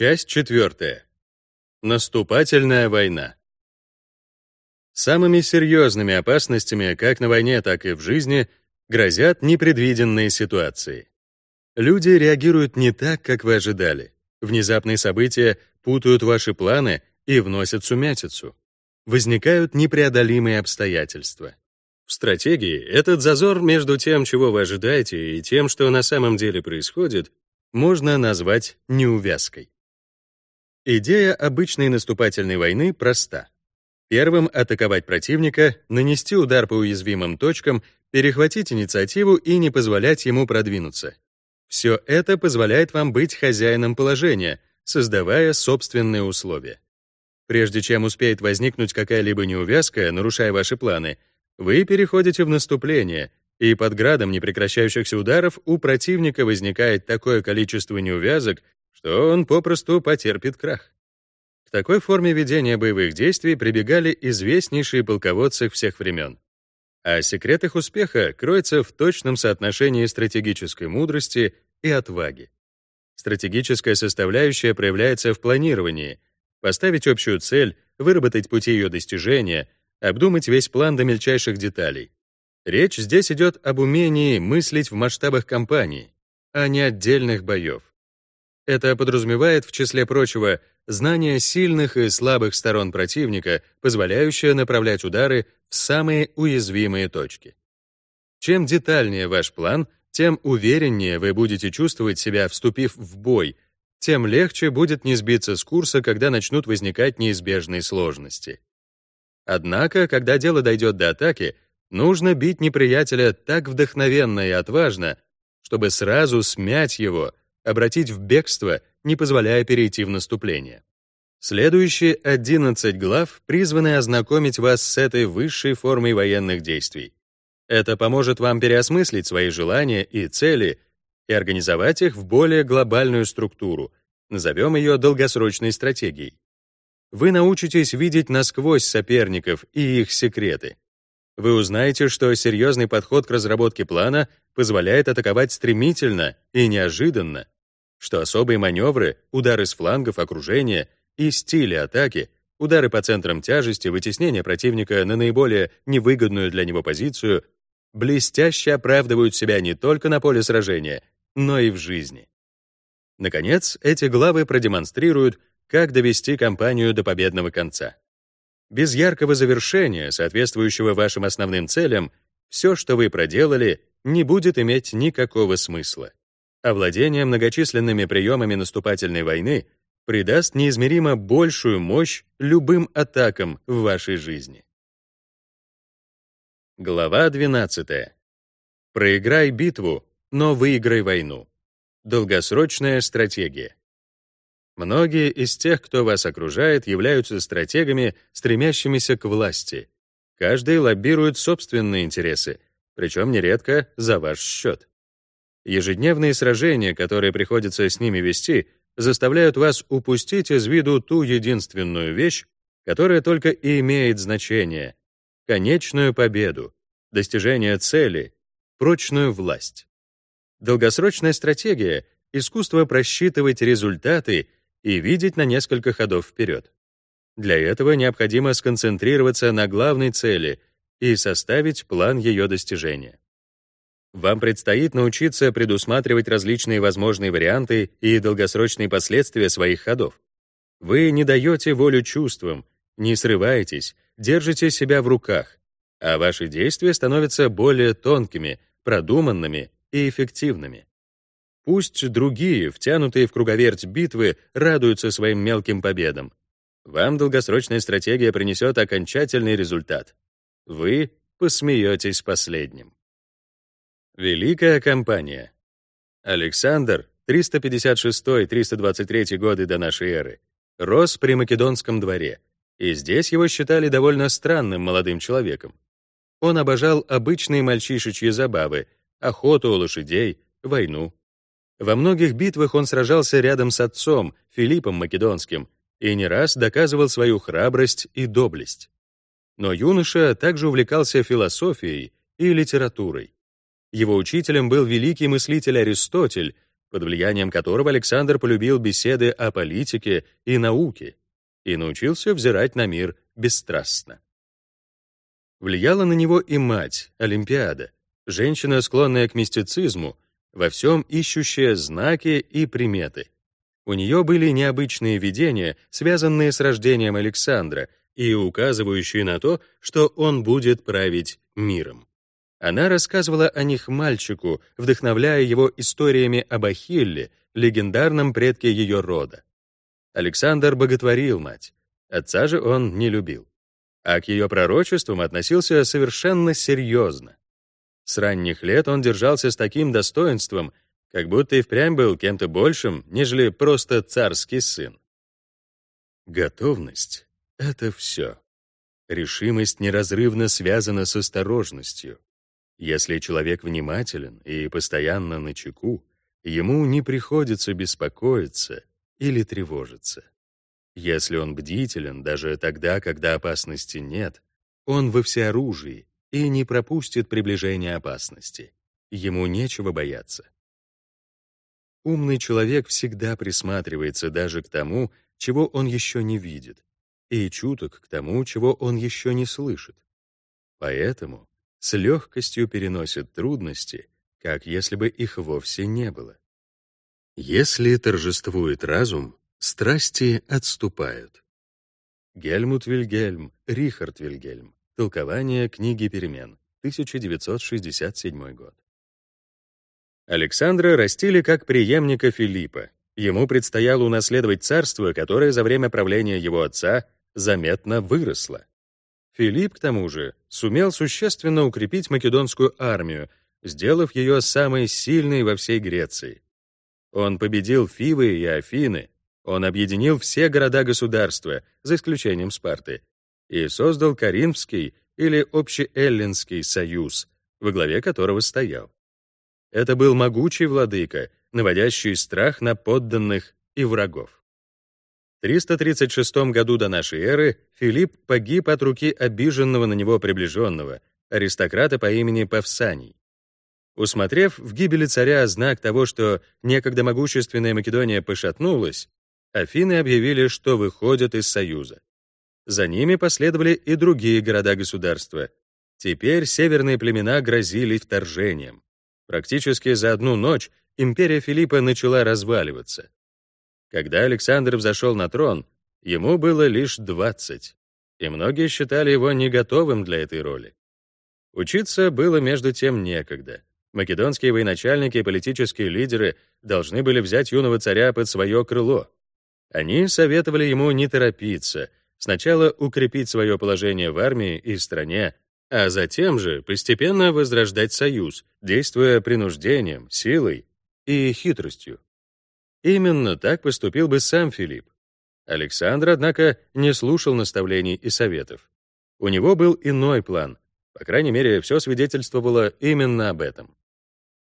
Часть четвертая. Наступательная война. Самыми серьезными опасностями как на войне, так и в жизни грозят непредвиденные ситуации. Люди реагируют не так, как вы ожидали. Внезапные события путают ваши планы и вносят сумятицу. Возникают непреодолимые обстоятельства. В стратегии этот зазор между тем, чего вы ожидаете, и тем, что на самом деле происходит, можно назвать неувязкой. Идея обычной наступательной войны проста. Первым атаковать противника, нанести удар по уязвимым точкам, перехватить инициативу и не позволять ему продвинуться. Все это позволяет вам быть хозяином положения, создавая собственные условия. Прежде чем успеет возникнуть какая-либо неувязка, нарушая ваши планы, вы переходите в наступление, и под градом непрекращающихся ударов у противника возникает такое количество неувязок, что он попросту потерпит крах. К такой форме ведения боевых действий прибегали известнейшие полководцы всех времен. А секрет их успеха кроется в точном соотношении стратегической мудрости и отваги. Стратегическая составляющая проявляется в планировании, поставить общую цель, выработать пути ее достижения, обдумать весь план до мельчайших деталей. Речь здесь идет об умении мыслить в масштабах кампании, а не отдельных боев. Это подразумевает, в числе прочего, знание сильных и слабых сторон противника, позволяющее направлять удары в самые уязвимые точки. Чем детальнее ваш план, тем увереннее вы будете чувствовать себя, вступив в бой, тем легче будет не сбиться с курса, когда начнут возникать неизбежные сложности. Однако, когда дело дойдет до атаки, нужно бить неприятеля так вдохновенно и отважно, чтобы сразу смять его, обратить в бегство, не позволяя перейти в наступление. Следующие 11 глав призваны ознакомить вас с этой высшей формой военных действий. Это поможет вам переосмыслить свои желания и цели и организовать их в более глобальную структуру, назовем ее долгосрочной стратегией. Вы научитесь видеть насквозь соперников и их секреты. Вы узнаете, что серьезный подход к разработке плана позволяет атаковать стремительно и неожиданно, что особые маневры, удары с флангов, окружения и стили атаки, удары по центрам тяжести, вытеснение противника на наиболее невыгодную для него позицию блестяще оправдывают себя не только на поле сражения, но и в жизни. Наконец, эти главы продемонстрируют, как довести кампанию до победного конца. Без яркого завершения, соответствующего вашим основным целям, все, что вы проделали, не будет иметь никакого смысла. Овладение многочисленными приемами наступательной войны придаст неизмеримо большую мощь любым атакам в вашей жизни. Глава 12. Проиграй битву, но выиграй войну. Долгосрочная стратегия. Многие из тех, кто вас окружает, являются стратегами, стремящимися к власти. Каждый лоббирует собственные интересы, причем нередко за ваш счет. Ежедневные сражения, которые приходится с ними вести, заставляют вас упустить из виду ту единственную вещь, которая только и имеет значение — конечную победу, достижение цели, прочную власть. Долгосрочная стратегия — искусство просчитывать результаты и видеть на несколько ходов вперед. Для этого необходимо сконцентрироваться на главной цели и составить план ее достижения. Вам предстоит научиться предусматривать различные возможные варианты и долгосрочные последствия своих ходов. Вы не даете волю чувствам, не срываетесь, держите себя в руках, а ваши действия становятся более тонкими, продуманными и эффективными. Пусть другие, втянутые в круговерть битвы, радуются своим мелким победам. Вам долгосрочная стратегия принесет окончательный результат. Вы посмеетесь последним. Великая компания. Александр, 356-323 годы до нашей эры, рос при Македонском дворе, и здесь его считали довольно странным молодым человеком. Он обожал обычные мальчишечьи забавы, охоту у лошадей, войну. Во многих битвах он сражался рядом с отцом, Филиппом Македонским, и не раз доказывал свою храбрость и доблесть. Но юноша также увлекался философией и литературой. Его учителем был великий мыслитель Аристотель, под влиянием которого Александр полюбил беседы о политике и науке и научился взирать на мир бесстрастно. Влияла на него и мать, Олимпиада, женщина, склонная к мистицизму, во всем ищущая знаки и приметы. У нее были необычные видения, связанные с рождением Александра и указывающие на то, что он будет править миром. Она рассказывала о них мальчику, вдохновляя его историями об Ахилле, легендарном предке ее рода. Александр боготворил мать, отца же он не любил а к ее пророчествам относился совершенно серьезно. С ранних лет он держался с таким достоинством, как будто и впрямь был кем-то большим, нежели просто царский сын. Готовность — это все. Решимость неразрывно связана с осторожностью. Если человек внимателен и постоянно на чеку, ему не приходится беспокоиться или тревожиться. Если он бдителен даже тогда, когда опасности нет, он во всеоружии и не пропустит приближения опасности. Ему нечего бояться. Умный человек всегда присматривается даже к тому, чего он еще не видит, и чуток к тому, чего он еще не слышит. Поэтому с легкостью переносит трудности, как если бы их вовсе не было. Если торжествует разум, Страсти отступают. Гельмут Вильгельм, Рихард Вильгельм. Толкование книги перемен. 1967 год. Александра растили как преемника Филиппа. Ему предстояло унаследовать царство, которое за время правления его отца заметно выросло. Филипп, к тому же, сумел существенно укрепить македонскую армию, сделав ее самой сильной во всей Греции. Он победил Фивы и Афины, он объединил все города-государства, за исключением Спарты, и создал Каринфский или Общеэллинский союз, во главе которого стоял. Это был могучий владыка, наводящий страх на подданных и врагов. В 336 году до нашей эры Филипп погиб от руки обиженного на него приближенного, аристократа по имени Павсаний. Усмотрев в гибели царя знак того, что некогда могущественная Македония пошатнулась, Афины объявили, что выходят из Союза. За ними последовали и другие города-государства. Теперь северные племена грозили вторжением. Практически за одну ночь империя Филиппа начала разваливаться. Когда Александр взошел на трон, ему было лишь 20, и многие считали его не готовым для этой роли. Учиться было между тем некогда. Македонские военачальники и политические лидеры должны были взять юного царя под свое крыло. Они советовали ему не торопиться, сначала укрепить свое положение в армии и стране, а затем же постепенно возрождать союз, действуя принуждением, силой и хитростью. Именно так поступил бы сам Филипп. Александр, однако, не слушал наставлений и советов. У него был иной план. По крайней мере, все свидетельствовало именно об этом.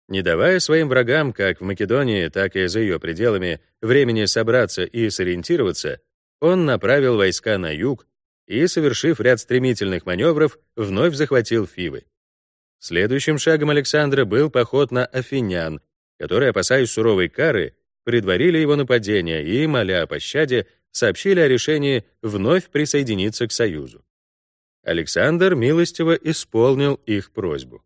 Не давая своим врагам, как в Македонии, так и за ее пределами, времени собраться и сориентироваться, он направил войска на юг и, совершив ряд стремительных маневров, вновь захватил Фивы. Следующим шагом Александра был поход на Афинян, которые, опасаясь суровой кары, предварили его нападение и, моля о пощаде, сообщили о решении вновь присоединиться к Союзу. Александр милостиво исполнил их просьбу.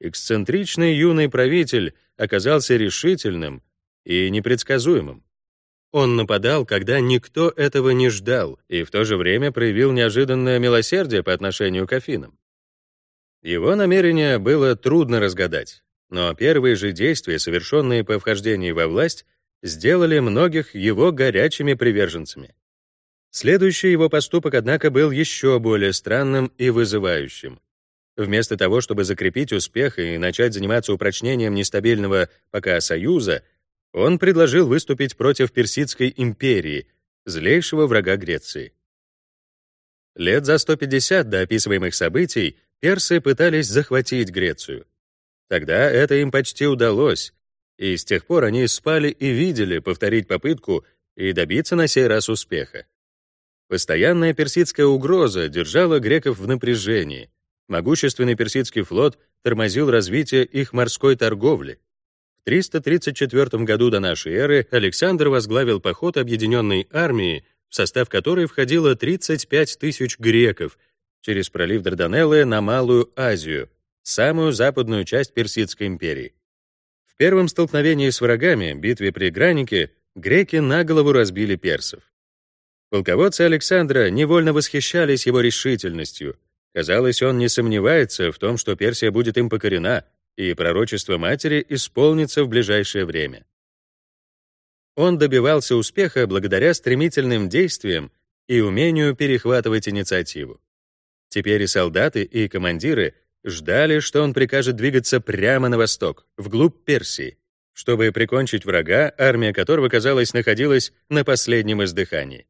Эксцентричный юный правитель оказался решительным и непредсказуемым. Он нападал, когда никто этого не ждал, и в то же время проявил неожиданное милосердие по отношению к Афинам. Его намерение было трудно разгадать, но первые же действия, совершенные по вхождении во власть, сделали многих его горячими приверженцами. Следующий его поступок, однако, был еще более странным и вызывающим. Вместо того, чтобы закрепить успех и начать заниматься упрочнением нестабильного пока союза, он предложил выступить против Персидской империи, злейшего врага Греции. Лет за 150 до описываемых событий персы пытались захватить Грецию. Тогда это им почти удалось, и с тех пор они спали и видели повторить попытку и добиться на сей раз успеха. Постоянная персидская угроза держала греков в напряжении — Могущественный персидский флот тормозил развитие их морской торговли. В 334 году до нашей эры Александр возглавил поход объединенной армии, в состав которой входило 35 тысяч греков, через пролив Дарданеллы на Малую Азию, самую западную часть Персидской империи. В первом столкновении с врагами, битве при Гранике, греки на голову разбили персов. Полководцы Александра невольно восхищались его решительностью. Казалось, он не сомневается в том, что Персия будет им покорена, и пророчество матери исполнится в ближайшее время. Он добивался успеха благодаря стремительным действиям и умению перехватывать инициативу. Теперь и солдаты, и командиры ждали, что он прикажет двигаться прямо на восток, вглубь Персии, чтобы прикончить врага, армия которого, казалось, находилась на последнем издыхании.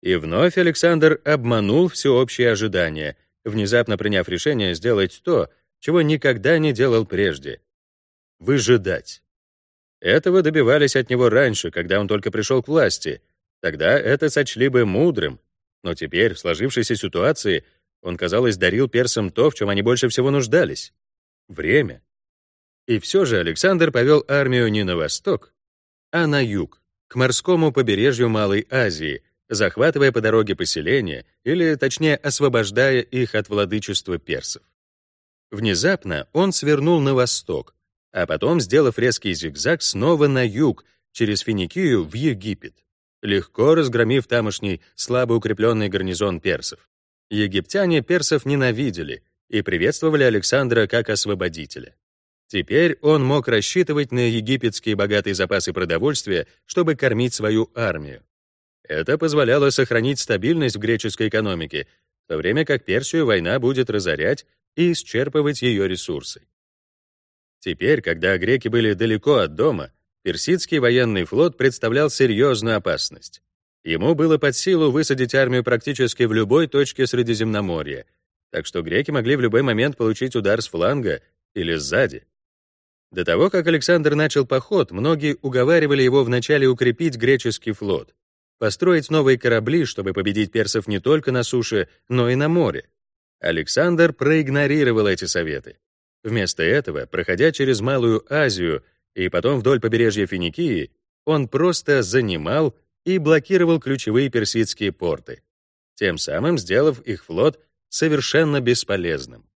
И вновь Александр обманул всеобщие ожидания, внезапно приняв решение сделать то, чего никогда не делал прежде — выжидать. Этого добивались от него раньше, когда он только пришел к власти. Тогда это сочли бы мудрым, но теперь, в сложившейся ситуации, он, казалось, дарил персам то, в чем они больше всего нуждались — время. И все же Александр повел армию не на восток, а на юг, к морскому побережью Малой Азии, захватывая по дороге поселения, или, точнее, освобождая их от владычества персов. Внезапно он свернул на восток, а потом, сделав резкий зигзаг, снова на юг, через Финикию в Египет, легко разгромив тамошний слабо укрепленный гарнизон персов. Египтяне персов ненавидели и приветствовали Александра как освободителя. Теперь он мог рассчитывать на египетские богатые запасы продовольствия, чтобы кормить свою армию. Это позволяло сохранить стабильность в греческой экономике, в то время как Персию война будет разорять и исчерпывать ее ресурсы. Теперь, когда греки были далеко от дома, персидский военный флот представлял серьезную опасность. Ему было под силу высадить армию практически в любой точке Средиземноморья, так что греки могли в любой момент получить удар с фланга или сзади. До того, как Александр начал поход, многие уговаривали его вначале укрепить греческий флот, построить новые корабли, чтобы победить персов не только на суше, но и на море. Александр проигнорировал эти советы. Вместо этого, проходя через Малую Азию и потом вдоль побережья Финикии, он просто занимал и блокировал ключевые персидские порты, тем самым сделав их флот совершенно бесполезным.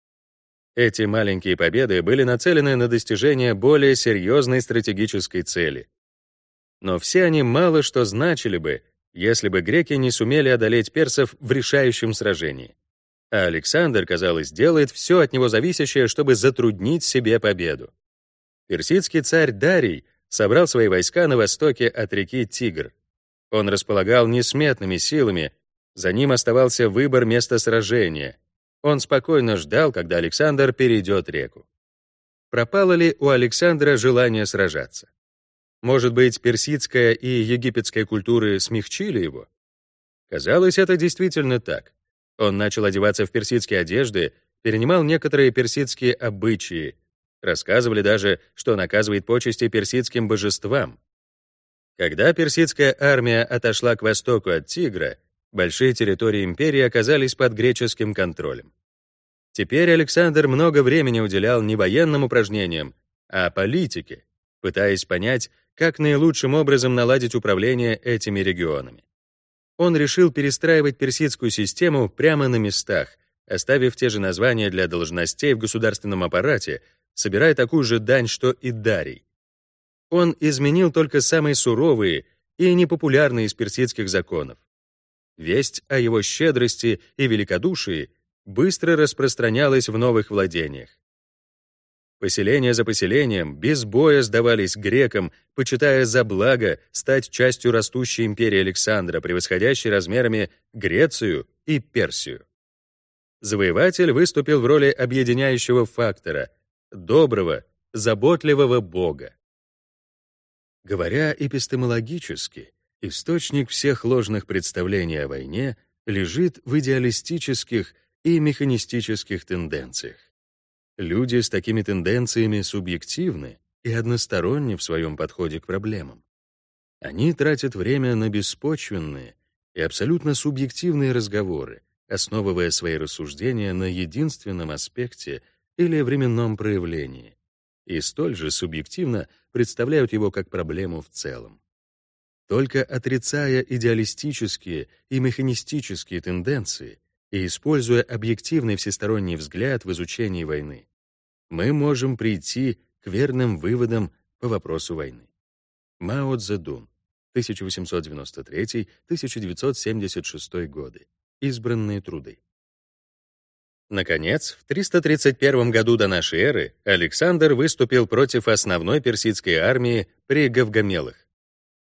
Эти маленькие победы были нацелены на достижение более серьезной стратегической цели. Но все они мало что значили бы, если бы греки не сумели одолеть персов в решающем сражении. А Александр, казалось, делает все от него зависящее, чтобы затруднить себе победу. Персидский царь Дарий собрал свои войска на востоке от реки Тигр. Он располагал несметными силами, за ним оставался выбор места сражения. Он спокойно ждал, когда Александр перейдет реку. Пропало ли у Александра желание сражаться? Может быть, персидская и египетская культуры смягчили его? Казалось, это действительно так. Он начал одеваться в персидские одежды, перенимал некоторые персидские обычаи. Рассказывали даже, что он оказывает почести персидским божествам. Когда персидская армия отошла к востоку от Тигра, большие территории империи оказались под греческим контролем. Теперь Александр много времени уделял не военным упражнениям, а политике, пытаясь понять, как наилучшим образом наладить управление этими регионами. Он решил перестраивать персидскую систему прямо на местах, оставив те же названия для должностей в государственном аппарате, собирая такую же дань, что и Дарий. Он изменил только самые суровые и непопулярные из персидских законов. Весть о его щедрости и великодушии быстро распространялась в новых владениях. Поселение за поселением без боя сдавались грекам, почитая за благо стать частью растущей империи Александра, превосходящей размерами Грецию и Персию. Завоеватель выступил в роли объединяющего фактора, доброго, заботливого бога. Говоря эпистемологически, источник всех ложных представлений о войне лежит в идеалистических и механистических тенденциях. Люди с такими тенденциями субъективны и односторонни в своем подходе к проблемам. Они тратят время на беспочвенные и абсолютно субъективные разговоры, основывая свои рассуждения на единственном аспекте или временном проявлении. И столь же субъективно представляют его как проблему в целом. Только отрицая идеалистические и механистические тенденции и используя объективный всесторонний взгляд в изучении войны, мы можем прийти к верным выводам по вопросу войны. Мао Цзэдун, 1893-1976 годы. Избранные труды. Наконец, в 331 году до нашей эры Александр выступил против основной персидской армии при Гавгамелах.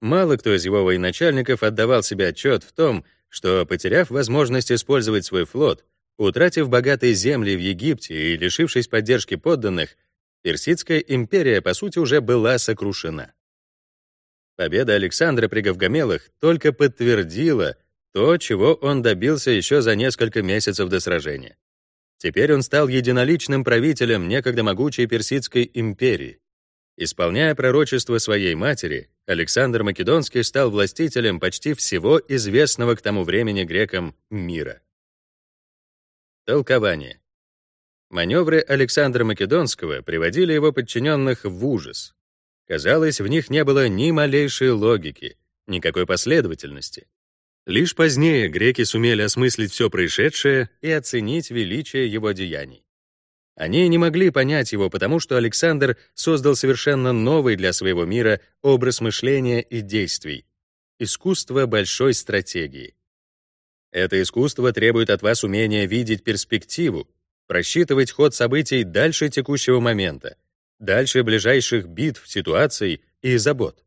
Мало кто из его военачальников отдавал себе отчет в том, что, потеряв возможность использовать свой флот, утратив богатые земли в Египте и лишившись поддержки подданных, Персидская империя, по сути, уже была сокрушена. Победа Александра при Гавгамелах только подтвердила то, чего он добился еще за несколько месяцев до сражения. Теперь он стал единоличным правителем некогда могучей Персидской империи. Исполняя пророчество своей матери, Александр Македонский стал властителем почти всего известного к тому времени грекам мира. Толкование. Маневры Александра Македонского приводили его подчиненных в ужас. Казалось, в них не было ни малейшей логики, никакой последовательности. Лишь позднее греки сумели осмыслить все происшедшее и оценить величие его деяний. Они не могли понять его, потому что Александр создал совершенно новый для своего мира образ мышления и действий — искусство большой стратегии. Это искусство требует от вас умения видеть перспективу, просчитывать ход событий дальше текущего момента, дальше ближайших битв, ситуаций и забот.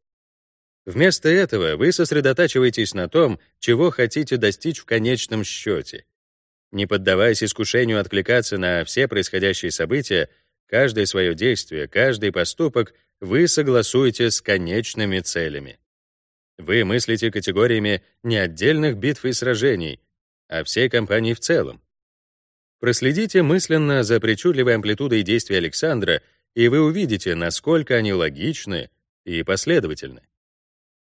Вместо этого вы сосредотачиваетесь на том, чего хотите достичь в конечном счете. Не поддаваясь искушению откликаться на все происходящие события, каждое свое действие, каждый поступок вы согласуете с конечными целями. Вы мыслите категориями не отдельных битв и сражений, а всей кампании в целом. Проследите мысленно за причудливой амплитудой действий Александра и вы увидите, насколько они логичны и последовательны.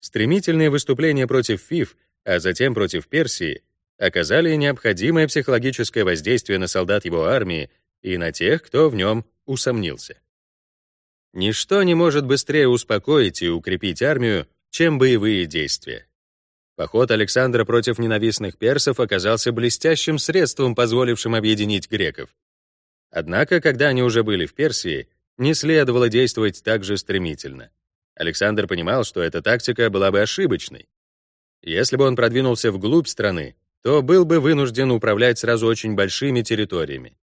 Стремительные выступления против ФИФ, а затем против Персии, оказали необходимое психологическое воздействие на солдат его армии и на тех, кто в нем усомнился. Ничто не может быстрее успокоить и укрепить армию, чем боевые действия. Поход Александра против ненавистных персов оказался блестящим средством, позволившим объединить греков. Однако, когда они уже были в Персии, не следовало действовать так же стремительно. Александр понимал, что эта тактика была бы ошибочной. Если бы он продвинулся вглубь страны, то был бы вынужден управлять сразу очень большими территориями.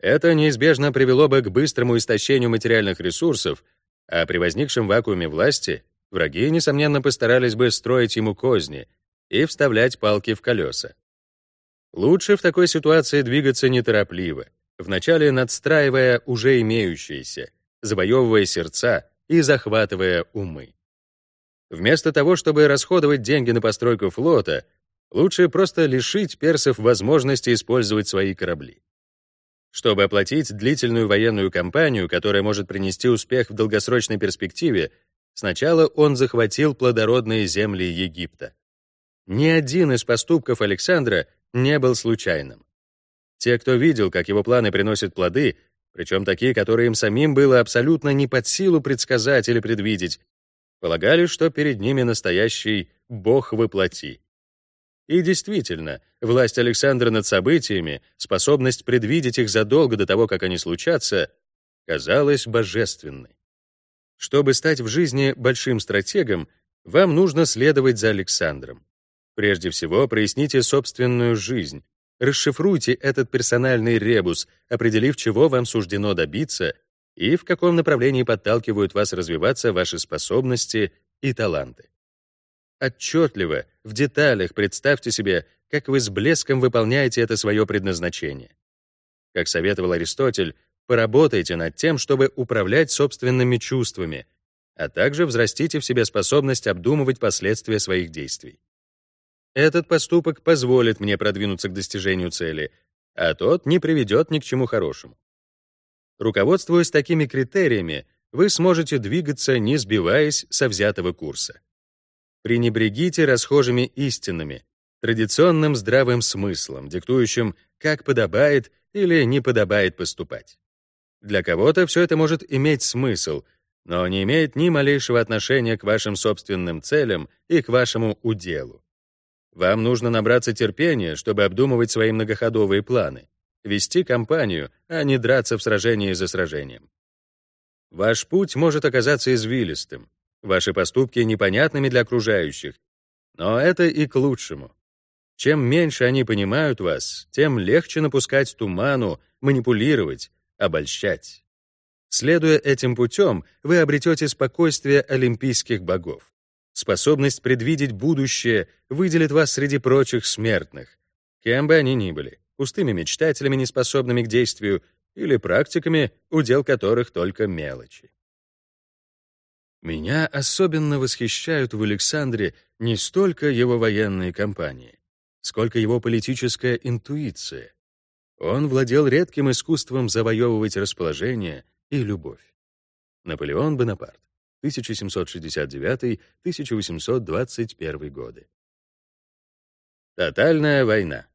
Это неизбежно привело бы к быстрому истощению материальных ресурсов, а при возникшем вакууме власти враги, несомненно, постарались бы строить ему козни и вставлять палки в колеса. Лучше в такой ситуации двигаться неторопливо, вначале надстраивая уже имеющиеся, завоевывая сердца и захватывая умы. Вместо того, чтобы расходовать деньги на постройку флота, лучше просто лишить персов возможности использовать свои корабли. Чтобы оплатить длительную военную кампанию, которая может принести успех в долгосрочной перспективе, сначала он захватил плодородные земли Египта. Ни один из поступков Александра не был случайным. Те, кто видел, как его планы приносят плоды, причем такие, которые им самим было абсолютно не под силу предсказать или предвидеть, полагали, что перед ними настоящий Бог воплоти. И действительно, власть Александра над событиями, способность предвидеть их задолго до того, как они случатся, казалась божественной. Чтобы стать в жизни большим стратегом, вам нужно следовать за Александром. Прежде всего, проясните собственную жизнь, Расшифруйте этот персональный ребус, определив, чего вам суждено добиться и в каком направлении подталкивают вас развиваться ваши способности и таланты. Отчетливо, в деталях представьте себе, как вы с блеском выполняете это свое предназначение. Как советовал Аристотель, поработайте над тем, чтобы управлять собственными чувствами, а также взрастите в себе способность обдумывать последствия своих действий. Этот поступок позволит мне продвинуться к достижению цели, а тот не приведет ни к чему хорошему. Руководствуясь такими критериями, вы сможете двигаться, не сбиваясь со взятого курса. Пренебрегите расхожими истинами, традиционным здравым смыслом, диктующим, как подобает или не подобает поступать. Для кого-то все это может иметь смысл, но не имеет ни малейшего отношения к вашим собственным целям и к вашему уделу. Вам нужно набраться терпения, чтобы обдумывать свои многоходовые планы, вести кампанию, а не драться в сражении за сражением. Ваш путь может оказаться извилистым, ваши поступки непонятными для окружающих, но это и к лучшему. Чем меньше они понимают вас, тем легче напускать туману, манипулировать, обольщать. Следуя этим путем, вы обретете спокойствие олимпийских богов. Способность предвидеть будущее выделит вас среди прочих смертных, кем бы они ни были, пустыми мечтателями, неспособными к действию, или практиками, удел которых только мелочи. Меня особенно восхищают в Александре не столько его военные кампании, сколько его политическая интуиция. Он владел редким искусством завоевывать расположение и любовь. Наполеон Бонапарт, 1769-1821 годы. Тотальная война.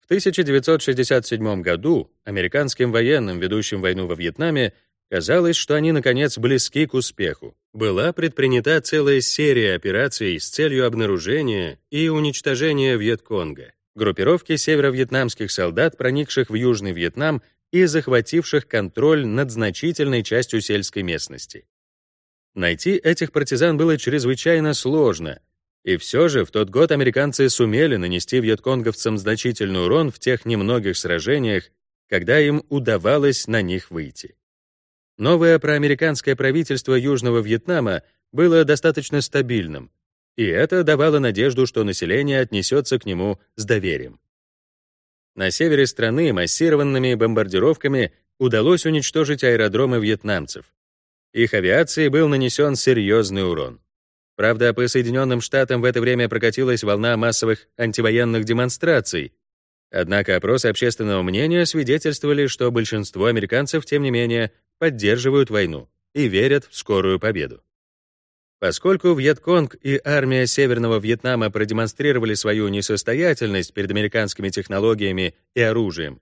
В 1967 году американским военным, ведущим войну во Вьетнаме, казалось, что они, наконец, близки к успеху. Была предпринята целая серия операций с целью обнаружения и уничтожения Вьетконга, группировки северо-вьетнамских солдат, проникших в Южный Вьетнам и захвативших контроль над значительной частью сельской местности. Найти этих партизан было чрезвычайно сложно, и все же в тот год американцы сумели нанести вьетконговцам значительный урон в тех немногих сражениях, когда им удавалось на них выйти. Новое проамериканское правительство Южного Вьетнама было достаточно стабильным, и это давало надежду, что население отнесется к нему с доверием. На севере страны массированными бомбардировками удалось уничтожить аэродромы вьетнамцев. Их авиации был нанесен серьезный урон. Правда, по Соединенным Штатам в это время прокатилась волна массовых антивоенных демонстраций. Однако опросы общественного мнения свидетельствовали, что большинство американцев, тем не менее, поддерживают войну и верят в скорую победу. Поскольку Вьетконг и армия Северного Вьетнама продемонстрировали свою несостоятельность перед американскими технологиями и оружием,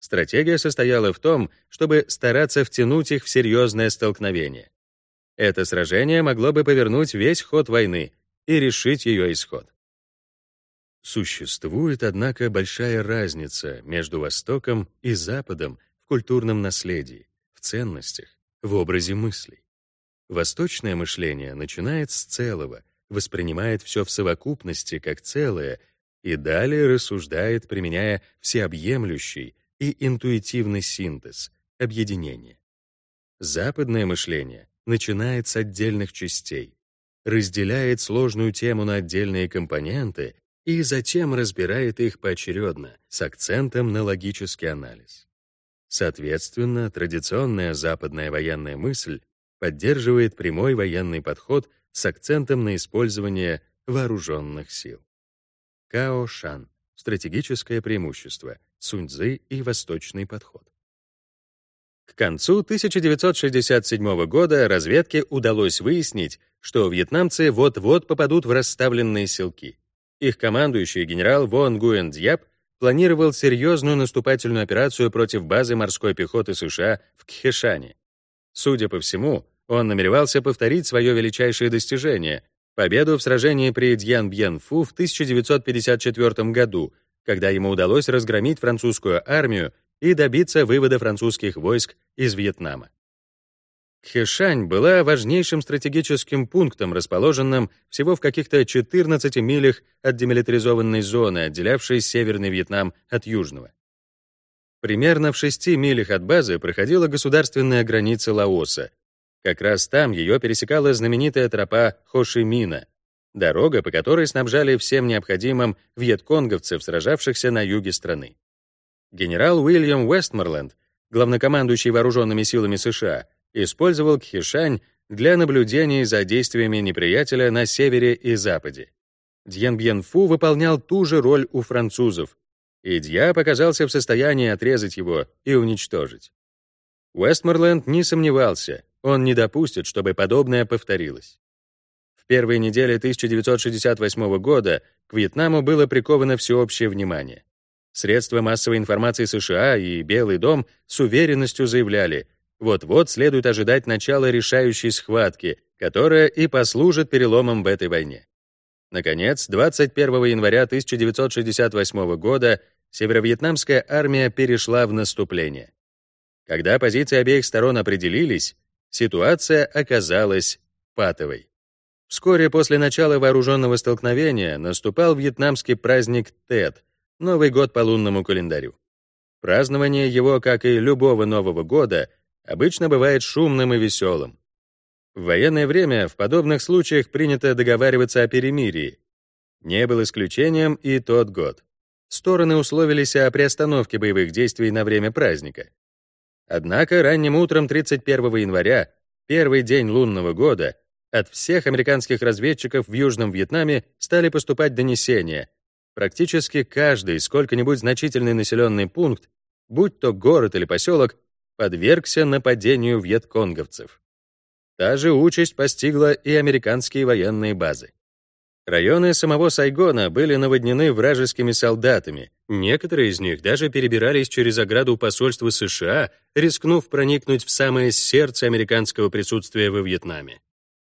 стратегия состояла в том, чтобы стараться втянуть их в серьезное столкновение. Это сражение могло бы повернуть весь ход войны и решить ее исход. Существует, однако, большая разница между Востоком и Западом в культурном наследии, в ценностях, в образе мыслей. Восточное мышление начинает с целого, воспринимает все в совокупности как целое и далее рассуждает, применяя всеобъемлющий и интуитивный синтез, объединение. Западное мышление начинает с отдельных частей, разделяет сложную тему на отдельные компоненты и затем разбирает их поочередно с акцентом на логический анализ. Соответственно, традиционная западная военная мысль поддерживает прямой военный подход с акцентом на использование вооруженных сил. Као Шан. Стратегическое преимущество. Суньцзы и восточный подход. К концу 1967 года разведке удалось выяснить, что вьетнамцы вот-вот попадут в расставленные селки. Их командующий генерал Вон Гуэн Дьяб планировал серьезную наступательную операцию против базы морской пехоты США в Кхешане. Судя по всему, он намеревался повторить свое величайшее достижение — победу в сражении при Дьян-Бьен-Фу в 1954 году, когда ему удалось разгромить французскую армию и добиться вывода французских войск из Вьетнама. Кхешань была важнейшим стратегическим пунктом, расположенным всего в каких-то 14 милях от демилитаризованной зоны, отделявшей Северный Вьетнам от Южного. Примерно в 6 милях от базы проходила государственная граница Лаоса, как раз там ее пересекала знаменитая тропа Хошимина, дорога, по которой снабжали всем необходимым вьетконговцев, сражавшихся на юге страны. Генерал Уильям Уэстморленд, главнокомандующий вооруженными силами США, использовал Кхишань для наблюдений за действиями неприятеля на севере и западе. Дьенбьенфу выполнял ту же роль у французов, и Дья показался в состоянии отрезать его и уничтожить. Уэстморленд не сомневался, он не допустит, чтобы подобное повторилось. В первые недели 1968 года к Вьетнаму было приковано всеобщее внимание. Средства массовой информации США и Белый дом с уверенностью заявляли, вот-вот следует ожидать начала решающей схватки, которая и послужит переломом в этой войне. Наконец, 21 января 1968 года северо-вьетнамская армия перешла в наступление. Когда позиции обеих сторон определились, ситуация оказалась патовой. Вскоре после начала вооруженного столкновения наступал вьетнамский праздник Тет, Новый год по лунному календарю. Празднование его, как и любого Нового года, обычно бывает шумным и веселым. В военное время в подобных случаях принято договариваться о перемирии. Не был исключением и тот год. Стороны условились о приостановке боевых действий на время праздника. Однако ранним утром 31 января, первый день лунного года, от всех американских разведчиков в Южном Вьетнаме стали поступать донесения. Практически каждый сколько-нибудь значительный населенный пункт, будь то город или поселок, подвергся нападению вьетконговцев. Та же участь постигла и американские военные базы. Районы самого Сайгона были наводнены вражескими солдатами. Некоторые из них даже перебирались через ограду посольства США, рискнув проникнуть в самое сердце американского присутствия во Вьетнаме.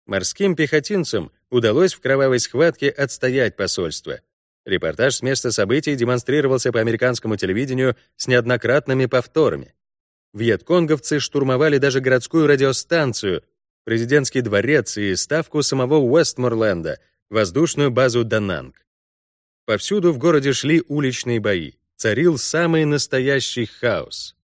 Морским пехотинцам удалось в кровавой схватке отстоять посольство. Репортаж с места событий демонстрировался по американскому телевидению с неоднократными повторами. Вьетконговцы штурмовали даже городскую радиостанцию, президентский дворец и ставку самого Уэстморленда — воздушную базу Дананг. Повсюду в городе шли уличные бои. Царил самый настоящий хаос.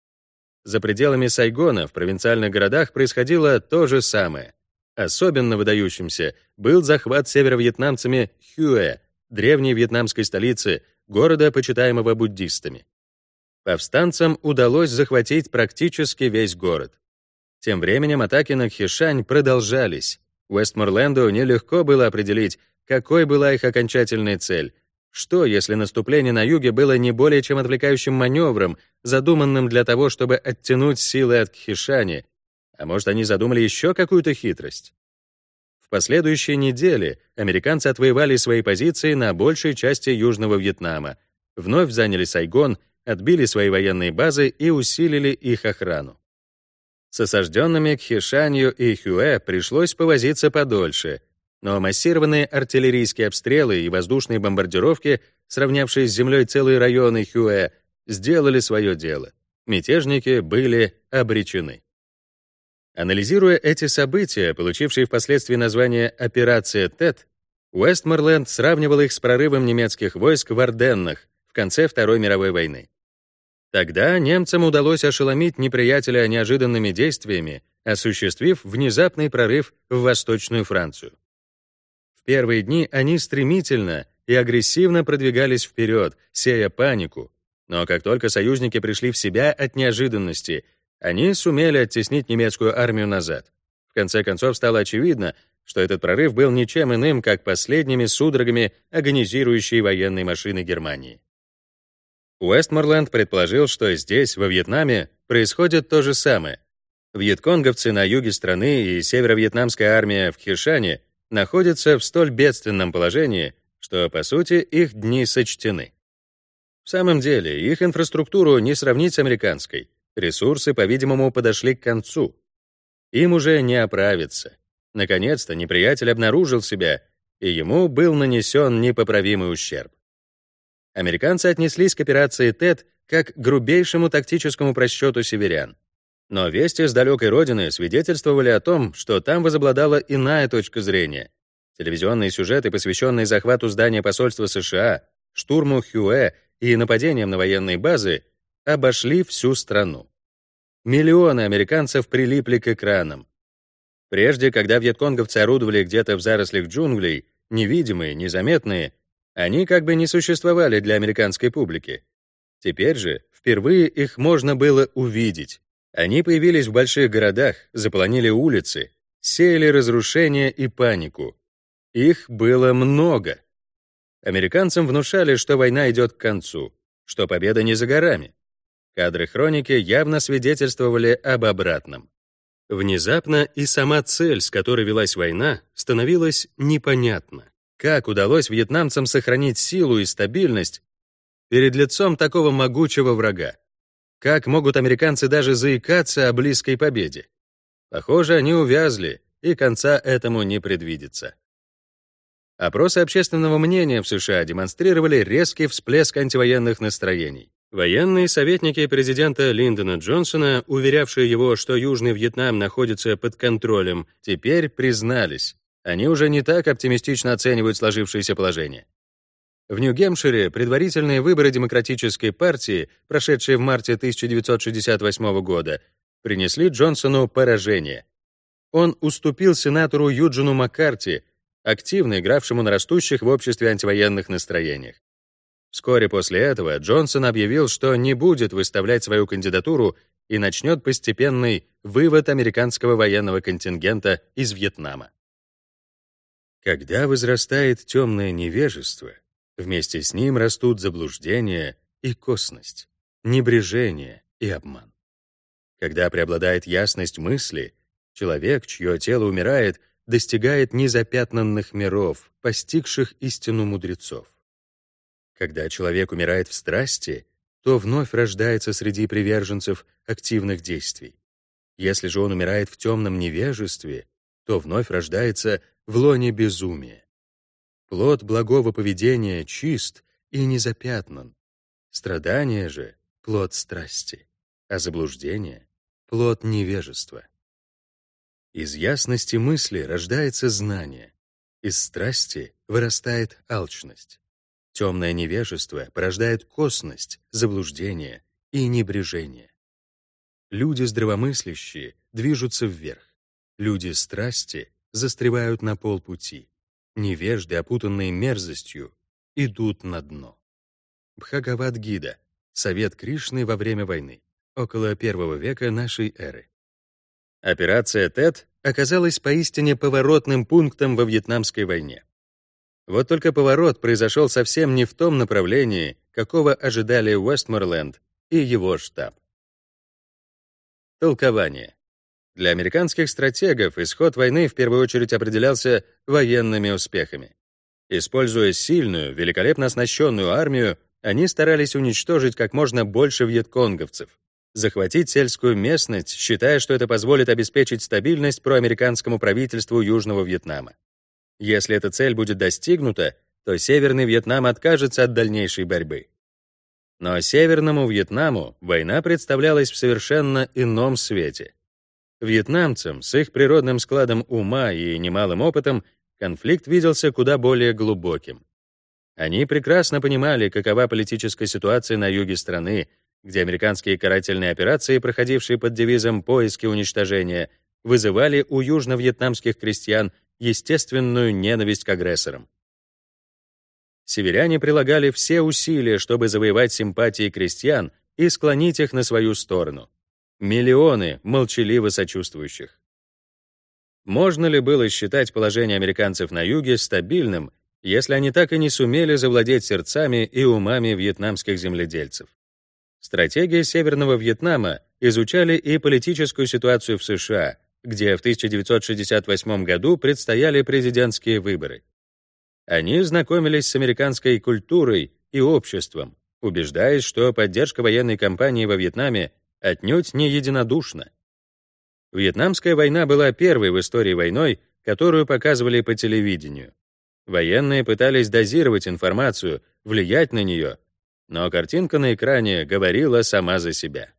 За пределами Сайгона в провинциальных городах происходило то же самое. Особенно выдающимся был захват северо-вьетнамцами Хюэ, древней вьетнамской столицы, города, почитаемого буддистами. Повстанцам удалось захватить практически весь город. Тем временем атаки на Хишань продолжались. Уэстморленду нелегко было определить, какой была их окончательная цель. Что, если наступление на юге было не более чем отвлекающим маневром, задуманным для того, чтобы оттянуть силы от Кхишани? А может, они задумали еще какую-то хитрость? В последующие недели американцы отвоевали свои позиции на большей части Южного Вьетнама, вновь заняли Сайгон, отбили свои военные базы и усилили их охрану. С осажденными Кхишанью и Хюэ пришлось повозиться подольше — но массированные артиллерийские обстрелы и воздушные бомбардировки, сравнявшие с землей целые районы Хюэ, сделали свое дело. Мятежники были обречены. Анализируя эти события, получившие впоследствии название «Операция ТЭТ», Уэстморленд сравнивал их с прорывом немецких войск в Арденнах в конце Второй мировой войны. Тогда немцам удалось ошеломить неприятеля неожиданными действиями, осуществив внезапный прорыв в Восточную Францию. В первые дни они стремительно и агрессивно продвигались вперед, сея панику. Но как только союзники пришли в себя от неожиданности, они сумели оттеснить немецкую армию назад. В конце концов стало очевидно, что этот прорыв был ничем иным, как последними судорогами агонизирующей военной машины Германии. Уэстморленд предположил, что здесь, во Вьетнаме, происходит то же самое. Вьетконговцы на юге страны и северо-вьетнамская армия в Хишане находятся в столь бедственном положении, что, по сути, их дни сочтены. В самом деле, их инфраструктуру не сравнить с американской. Ресурсы, по-видимому, подошли к концу. Им уже не оправиться. Наконец-то неприятель обнаружил себя, и ему был нанесен непоправимый ущерб. Американцы отнеслись к операции ТЭД как к грубейшему тактическому просчету северян. Но вести с далекой родины свидетельствовали о том, что там возобладала иная точка зрения. Телевизионные сюжеты, посвященные захвату здания посольства США, штурму Хюэ и нападениям на военные базы, обошли всю страну. Миллионы американцев прилипли к экранам. Прежде, когда вьетконговцы орудовали где-то в зарослях джунглей, невидимые, незаметные, они как бы не существовали для американской публики. Теперь же впервые их можно было увидеть. Они появились в больших городах, заполонили улицы, сеяли разрушение и панику. Их было много. Американцам внушали, что война идет к концу, что победа не за горами. Кадры хроники явно свидетельствовали об обратном. Внезапно и сама цель, с которой велась война, становилась непонятна. Как удалось вьетнамцам сохранить силу и стабильность перед лицом такого могучего врага? Как могут американцы даже заикаться о близкой победе? Похоже, они увязли, и конца этому не предвидится. Опросы общественного мнения в США демонстрировали резкий всплеск антивоенных настроений. Военные советники президента Линдона Джонсона, уверявшие его, что Южный Вьетнам находится под контролем, теперь признались, они уже не так оптимистично оценивают сложившееся положение. В Нью-Гемпшире предварительные выборы Демократической партии, прошедшие в марте 1968 года, принесли Джонсону поражение. Он уступил сенатору Юджину Маккарти, активно игравшему на растущих в обществе антивоенных настроениях. Вскоре после этого Джонсон объявил, что не будет выставлять свою кандидатуру и начнет постепенный вывод американского военного контингента из Вьетнама. Когда возрастает темное невежество, вместе с ним растут заблуждения и косность, небрежение и обман. Когда преобладает ясность мысли, человек, чье тело умирает, достигает незапятнанных миров, постигших истину мудрецов. Когда человек умирает в страсти, то вновь рождается среди приверженцев активных действий. Если же он умирает в темном невежестве, то вновь рождается в лоне безумия. Плод благого поведения чист и не запятнан. Страдание же — плод страсти, а заблуждение — плод невежества. Из ясности мысли рождается знание, из страсти вырастает алчность. Темное невежество порождает косность, заблуждение и небрежение. Люди здравомыслящие движутся вверх. Люди страсти застревают на полпути. Невежды, опутанные мерзостью, идут на дно. Бхагавад-гида. Совет Кришны во время войны. Около первого века нашей эры. Операция ТЭТ оказалась поистине поворотным пунктом во Вьетнамской войне. Вот только поворот произошел совсем не в том направлении, какого ожидали Уэстморленд и его штаб. Толкование. Для американских стратегов исход войны в первую очередь определялся военными успехами. Используя сильную, великолепно оснащенную армию, они старались уничтожить как можно больше вьетконговцев, захватить сельскую местность, считая, что это позволит обеспечить стабильность проамериканскому правительству Южного Вьетнама. Если эта цель будет достигнута, то Северный Вьетнам откажется от дальнейшей борьбы. Но Северному Вьетнаму война представлялась в совершенно ином свете. Вьетнамцам с их природным складом ума и немалым опытом конфликт виделся куда более глубоким. Они прекрасно понимали, какова политическая ситуация на юге страны, где американские карательные операции, проходившие под девизом «поиски уничтожения», вызывали у южно-вьетнамских крестьян естественную ненависть к агрессорам. Северяне прилагали все усилия, чтобы завоевать симпатии крестьян и склонить их на свою сторону. Миллионы молчаливо сочувствующих. Можно ли было считать положение американцев на юге стабильным, если они так и не сумели завладеть сердцами и умами вьетнамских земледельцев? Стратегии Северного Вьетнама изучали и политическую ситуацию в США, где в 1968 году предстояли президентские выборы. Они знакомились с американской культурой и обществом, убеждаясь, что поддержка военной кампании во Вьетнаме отнюдь не единодушна. Вьетнамская война была первой в истории войной, которую показывали по телевидению. Военные пытались дозировать информацию, влиять на нее, но картинка на экране говорила сама за себя.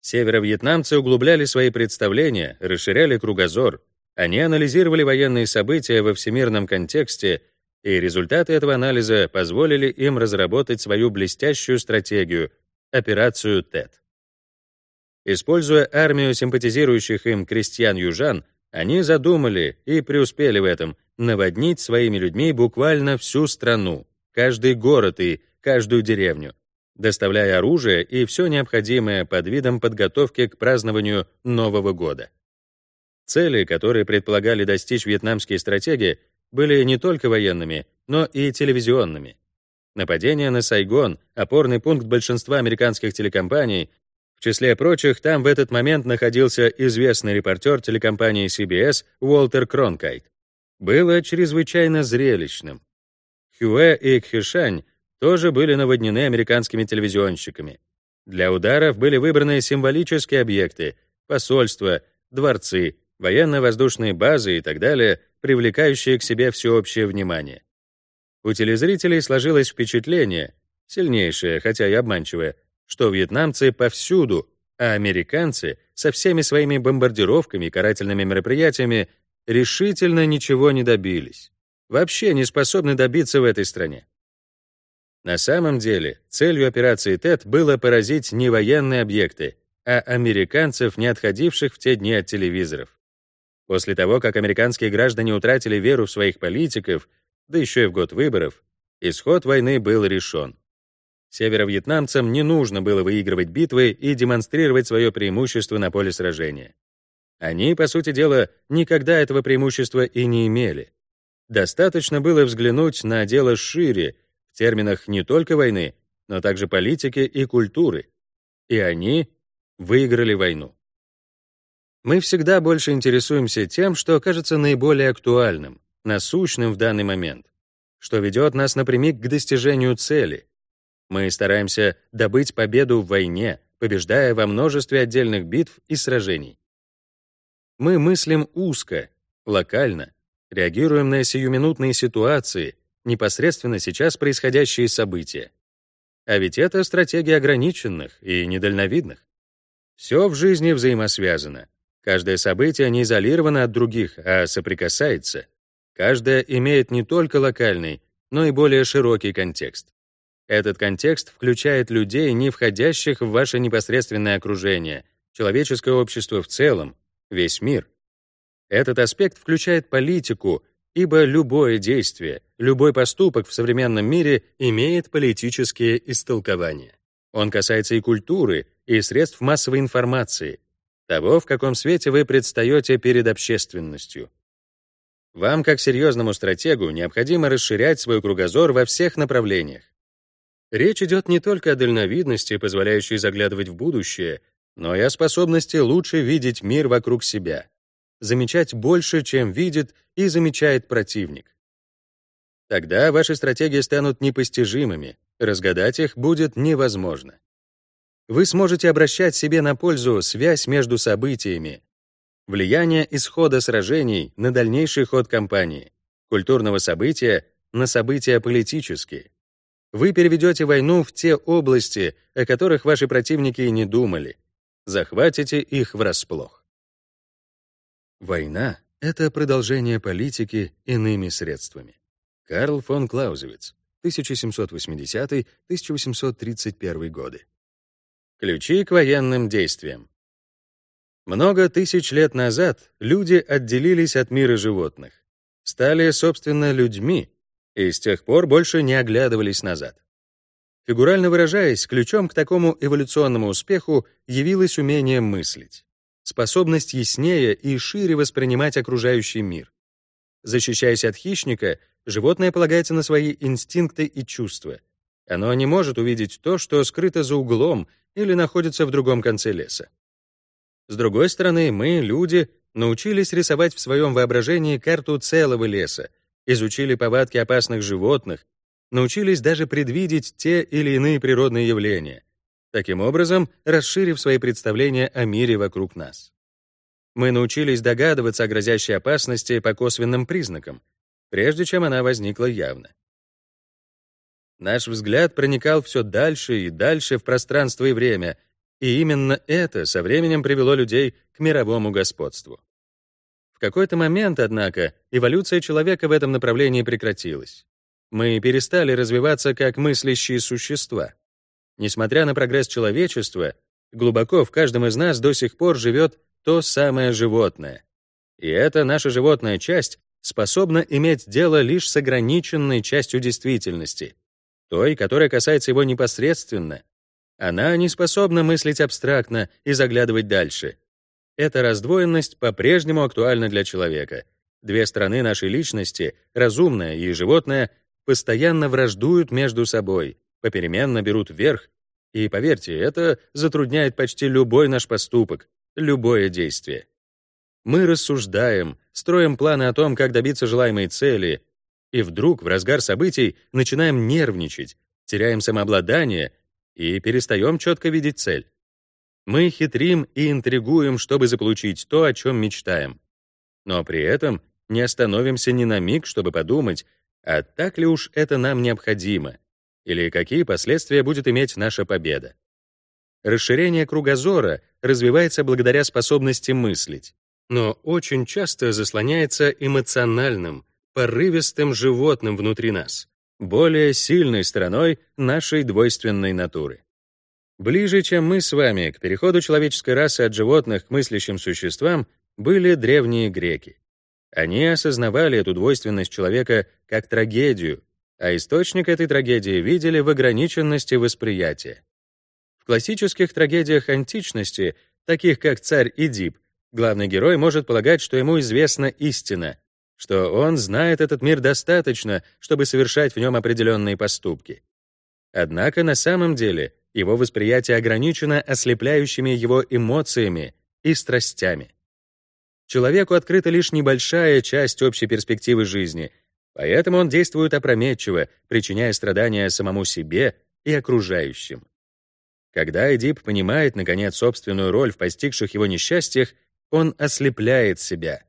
Северо-вьетнамцы углубляли свои представления, расширяли кругозор. Они анализировали военные события во всемирном контексте, и результаты этого анализа позволили им разработать свою блестящую стратегию — операцию ТЭТ. Используя армию симпатизирующих им крестьян-южан, они задумали и преуспели в этом наводнить своими людьми буквально всю страну, каждый город и каждую деревню, доставляя оружие и все необходимое под видом подготовки к празднованию Нового года. Цели, которые предполагали достичь вьетнамские стратегии, были не только военными, но и телевизионными. Нападение на Сайгон, опорный пункт большинства американских телекомпаний, в числе прочих, там в этот момент находился известный репортер телекомпании CBS Уолтер Кронкайт, было чрезвычайно зрелищным. Хюэ и Кхишань тоже были наводнены американскими телевизионщиками. Для ударов были выбраны символические объекты — посольства, дворцы, военно-воздушные базы и так далее, привлекающие к себе всеобщее внимание. У телезрителей сложилось впечатление, сильнейшее, хотя и обманчивое, что вьетнамцы повсюду, а американцы со всеми своими бомбардировками и карательными мероприятиями решительно ничего не добились. Вообще не способны добиться в этой стране. На самом деле, целью операции ТЭТ было поразить не военные объекты, а американцев, не отходивших в те дни от телевизоров. После того, как американские граждане утратили веру в своих политиков, да еще и в год выборов, исход войны был решен. Северо-вьетнамцам не нужно было выигрывать битвы и демонстрировать свое преимущество на поле сражения. Они, по сути дела, никогда этого преимущества и не имели. Достаточно было взглянуть на дело шире, в терминах не только войны, но также политики и культуры. И они выиграли войну. Мы всегда больше интересуемся тем, что кажется наиболее актуальным, насущным в данный момент, что ведет нас напрямик к достижению цели, мы стараемся добыть победу в войне, побеждая во множестве отдельных битв и сражений. Мы мыслим узко, локально, реагируем на сиюминутные ситуации, непосредственно сейчас происходящие события. А ведь это стратегия ограниченных и недальновидных. Все в жизни взаимосвязано. Каждое событие не изолировано от других, а соприкасается. Каждое имеет не только локальный, но и более широкий контекст. Этот контекст включает людей, не входящих в ваше непосредственное окружение, человеческое общество в целом, весь мир. Этот аспект включает политику, ибо любое действие, любой поступок в современном мире имеет политические истолкования. Он касается и культуры, и средств массовой информации, того, в каком свете вы предстаете перед общественностью. Вам, как серьезному стратегу, необходимо расширять свой кругозор во всех направлениях. Речь идет не только о дальновидности, позволяющей заглядывать в будущее, но и о способности лучше видеть мир вокруг себя, замечать больше, чем видит и замечает противник. Тогда ваши стратегии станут непостижимыми, разгадать их будет невозможно. Вы сможете обращать себе на пользу связь между событиями, влияние исхода сражений на дальнейший ход кампании, культурного события на события политические. Вы переведете войну в те области, о которых ваши противники и не думали. Захватите их врасплох. Война — это продолжение политики иными средствами. Карл фон Клаузевиц, 1780-1831 годы. Ключи к военным действиям. Много тысяч лет назад люди отделились от мира животных, стали, собственно, людьми, и с тех пор больше не оглядывались назад. Фигурально выражаясь, ключом к такому эволюционному успеху явилось умение мыслить, способность яснее и шире воспринимать окружающий мир. Защищаясь от хищника, животное полагается на свои инстинкты и чувства. Оно не может увидеть то, что скрыто за углом или находится в другом конце леса. С другой стороны, мы, люди, научились рисовать в своем воображении карту целого леса, изучили повадки опасных животных, научились даже предвидеть те или иные природные явления, таким образом расширив свои представления о мире вокруг нас. Мы научились догадываться о грозящей опасности по косвенным признакам, прежде чем она возникла явно. Наш взгляд проникал все дальше и дальше в пространство и время, и именно это со временем привело людей к мировому господству. В какой-то момент, однако, эволюция человека в этом направлении прекратилась. Мы перестали развиваться как мыслящие существа. Несмотря на прогресс человечества, глубоко в каждом из нас до сих пор живет то самое животное. И эта наша животная часть способна иметь дело лишь с ограниченной частью действительности, той, которая касается его непосредственно. Она не способна мыслить абстрактно и заглядывать дальше. Эта раздвоенность по-прежнему актуальна для человека. Две стороны нашей личности, разумная и животное, постоянно враждуют между собой, попеременно берут вверх, и, поверьте, это затрудняет почти любой наш поступок, любое действие. Мы рассуждаем, строим планы о том, как добиться желаемой цели, и вдруг в разгар событий начинаем нервничать, теряем самообладание и перестаем четко видеть цель. Мы хитрим и интригуем, чтобы заполучить то, о чем мечтаем. Но при этом не остановимся ни на миг, чтобы подумать, а так ли уж это нам необходимо, или какие последствия будет иметь наша победа. Расширение кругозора развивается благодаря способности мыслить, но очень часто заслоняется эмоциональным, порывистым животным внутри нас, более сильной стороной нашей двойственной натуры. Ближе, чем мы с вами, к переходу человеческой расы от животных к мыслящим существам, были древние греки. Они осознавали эту двойственность человека как трагедию, а источник этой трагедии видели в ограниченности восприятия. В классических трагедиях античности, таких как «Царь Идип», главный герой может полагать, что ему известна истина, что он знает этот мир достаточно, чтобы совершать в нем определенные поступки. Однако на самом деле его восприятие ограничено ослепляющими его эмоциями и страстями. Человеку открыта лишь небольшая часть общей перспективы жизни, поэтому он действует опрометчиво, причиняя страдания самому себе и окружающим. Когда Эдип понимает, наконец, собственную роль в постигших его несчастьях, он ослепляет себя —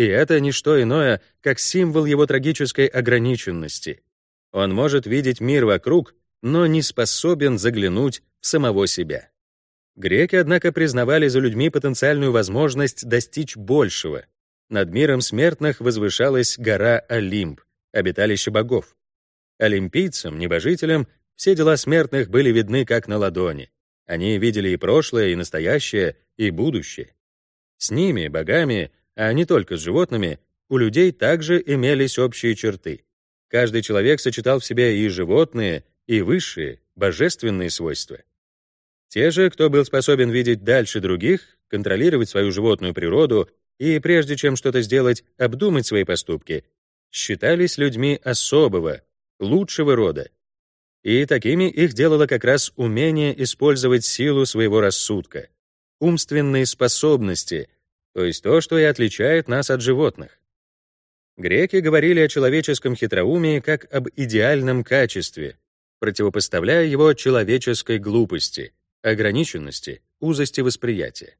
и это не что иное, как символ его трагической ограниченности. Он может видеть мир вокруг, но не способен заглянуть в самого себя. Греки, однако, признавали за людьми потенциальную возможность достичь большего. Над миром смертных возвышалась гора Олимп, обиталище богов. Олимпийцам, небожителям, все дела смертных были видны как на ладони. Они видели и прошлое, и настоящее, и будущее. С ними, богами, а не только с животными, у людей также имелись общие черты. Каждый человек сочетал в себе и животные, и высшие, божественные свойства. Те же, кто был способен видеть дальше других, контролировать свою животную природу и, прежде чем что-то сделать, обдумать свои поступки, считались людьми особого, лучшего рода. И такими их делало как раз умение использовать силу своего рассудка, умственные способности — то есть то, что и отличает нас от животных. Греки говорили о человеческом хитроумии как об идеальном качестве, противопоставляя его человеческой глупости, ограниченности, узости восприятия.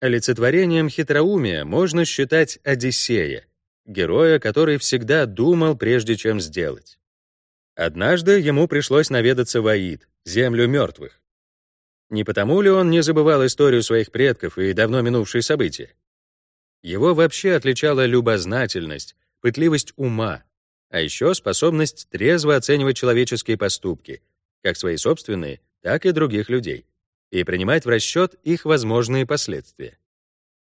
Олицетворением хитроумия можно считать Одиссея, героя, который всегда думал, прежде чем сделать. Однажды ему пришлось наведаться в Аид, землю мертвых. Не потому ли он не забывал историю своих предков и давно минувшие события? Его вообще отличала любознательность, пытливость ума, а еще способность трезво оценивать человеческие поступки, как свои собственные, так и других людей, и принимать в расчет их возможные последствия.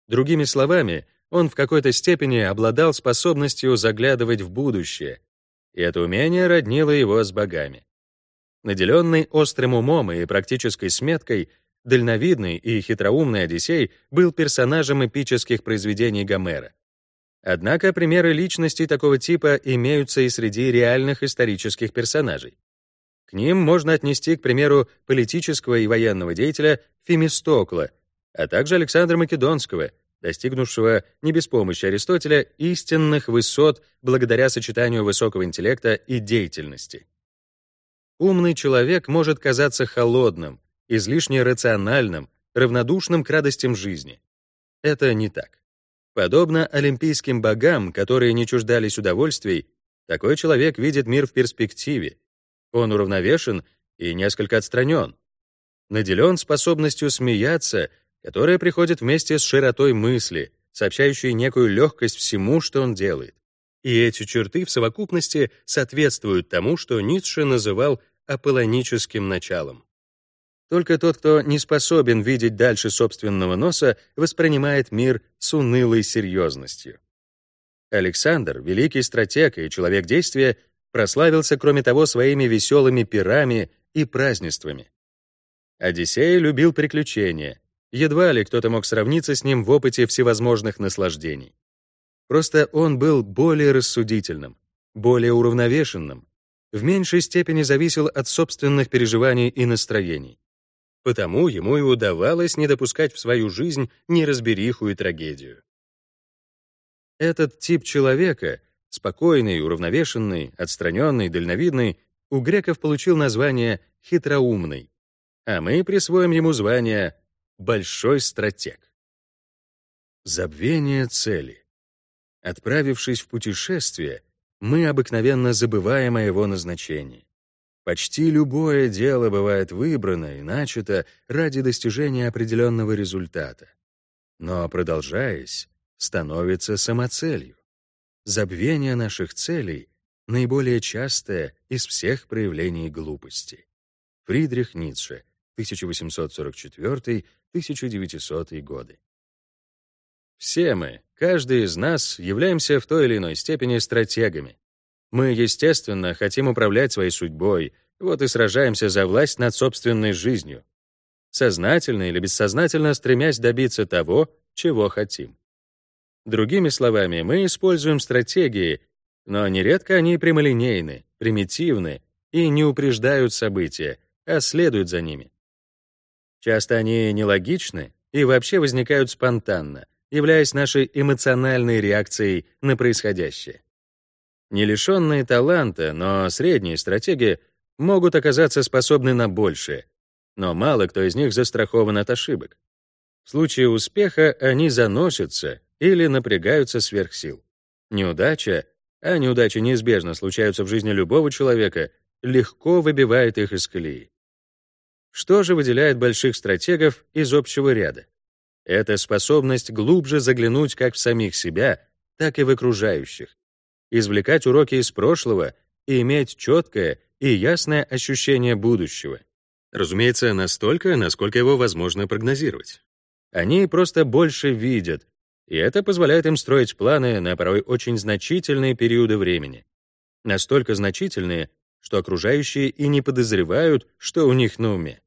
Другими словами, он в какой-то степени обладал способностью заглядывать в будущее, и это умение роднило его с богами. Наделенный острым умом и практической сметкой, дальновидный и хитроумный Одиссей был персонажем эпических произведений Гомера. Однако примеры личностей такого типа имеются и среди реальных исторических персонажей. К ним можно отнести, к примеру, политического и военного деятеля Фемистокла, а также Александра Македонского, достигнувшего не без помощи Аристотеля истинных высот благодаря сочетанию высокого интеллекта и деятельности. Умный человек может казаться холодным, излишне рациональным, равнодушным к радостям жизни. Это не так. Подобно олимпийским богам, которые не чуждались удовольствий, такой человек видит мир в перспективе. Он уравновешен и несколько отстранен. Наделен способностью смеяться, которая приходит вместе с широтой мысли, сообщающей некую легкость всему, что он делает. И эти черты в совокупности соответствуют тому, что Ницше называл аполлоническим началом. Только тот, кто не способен видеть дальше собственного носа, воспринимает мир с унылой серьезностью. Александр, великий стратег и человек действия, прославился, кроме того, своими веселыми пирами и празднествами. Одиссей любил приключения. Едва ли кто-то мог сравниться с ним в опыте всевозможных наслаждений. Просто он был более рассудительным, более уравновешенным, в меньшей степени зависел от собственных переживаний и настроений. Потому ему и удавалось не допускать в свою жизнь неразбериху и трагедию. Этот тип человека, спокойный, уравновешенный, отстраненный, дальновидный, у греков получил название «хитроумный», а мы присвоим ему звание «большой стратег». Забвение цели. Отправившись в путешествие, мы обыкновенно забываем о его назначении. Почти любое дело бывает выбрано и начато ради достижения определенного результата. Но, продолжаясь, становится самоцелью. Забвение наших целей — наиболее частое из всех проявлений глупости. Фридрих Ницше, 1844-1900 годы. Все мы, каждый из нас, являемся в той или иной степени стратегами. Мы, естественно, хотим управлять своей судьбой, вот и сражаемся за власть над собственной жизнью, сознательно или бессознательно стремясь добиться того, чего хотим. Другими словами, мы используем стратегии, но нередко они прямолинейны, примитивны и не упреждают события, а следуют за ними. Часто они нелогичны и вообще возникают спонтанно, являясь нашей эмоциональной реакцией на происходящее. Не лишенные таланта, но средние стратегии могут оказаться способны на большее, но мало кто из них застрахован от ошибок. В случае успеха они заносятся или напрягаются сверх сил. Неудача, а неудачи неизбежно случаются в жизни любого человека, легко выбивает их из колеи. Что же выделяет больших стратегов из общего ряда? Это способность глубже заглянуть как в самих себя, так и в окружающих, извлекать уроки из прошлого и иметь четкое и ясное ощущение будущего. Разумеется, настолько, насколько его возможно прогнозировать. Они просто больше видят, и это позволяет им строить планы на порой очень значительные периоды времени. Настолько значительные, что окружающие и не подозревают, что у них на уме.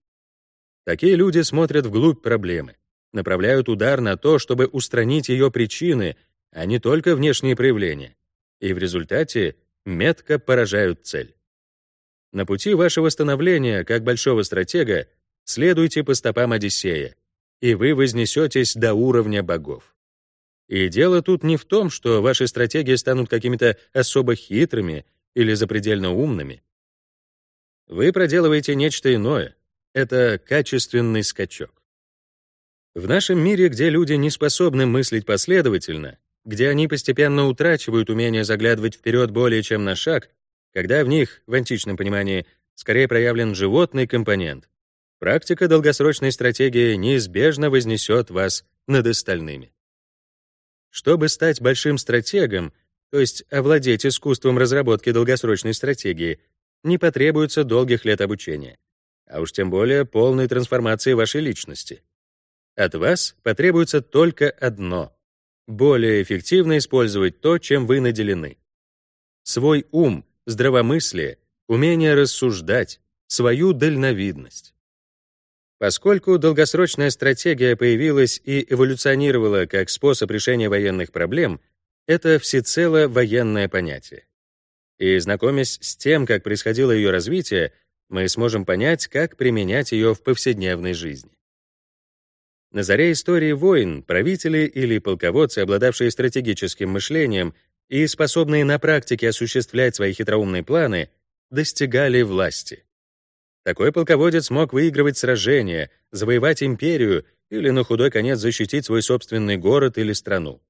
Такие люди смотрят вглубь проблемы, направляют удар на то, чтобы устранить ее причины, а не только внешние проявления и в результате метко поражают цель. На пути вашего становления как большого стратега следуйте по стопам Одиссея, и вы вознесетесь до уровня богов. И дело тут не в том, что ваши стратегии станут какими-то особо хитрыми или запредельно умными. Вы проделываете нечто иное. Это качественный скачок. В нашем мире, где люди не способны мыслить последовательно, где они постепенно утрачивают умение заглядывать вперед более чем на шаг, когда в них, в античном понимании, скорее проявлен животный компонент. Практика долгосрочной стратегии неизбежно вознесет вас над остальными. Чтобы стать большим стратегом, то есть овладеть искусством разработки долгосрочной стратегии, не потребуется долгих лет обучения, а уж тем более полной трансформации вашей личности. От вас потребуется только одно более эффективно использовать то, чем вы наделены. Свой ум, здравомыслие, умение рассуждать, свою дальновидность. Поскольку долгосрочная стратегия появилась и эволюционировала как способ решения военных проблем, это всецело военное понятие. И знакомясь с тем, как происходило ее развитие, мы сможем понять, как применять ее в повседневной жизни. На заре истории войн правители или полководцы, обладавшие стратегическим мышлением и способные на практике осуществлять свои хитроумные планы, достигали власти. Такой полководец мог выигрывать сражения, завоевать империю или на худой конец защитить свой собственный город или страну.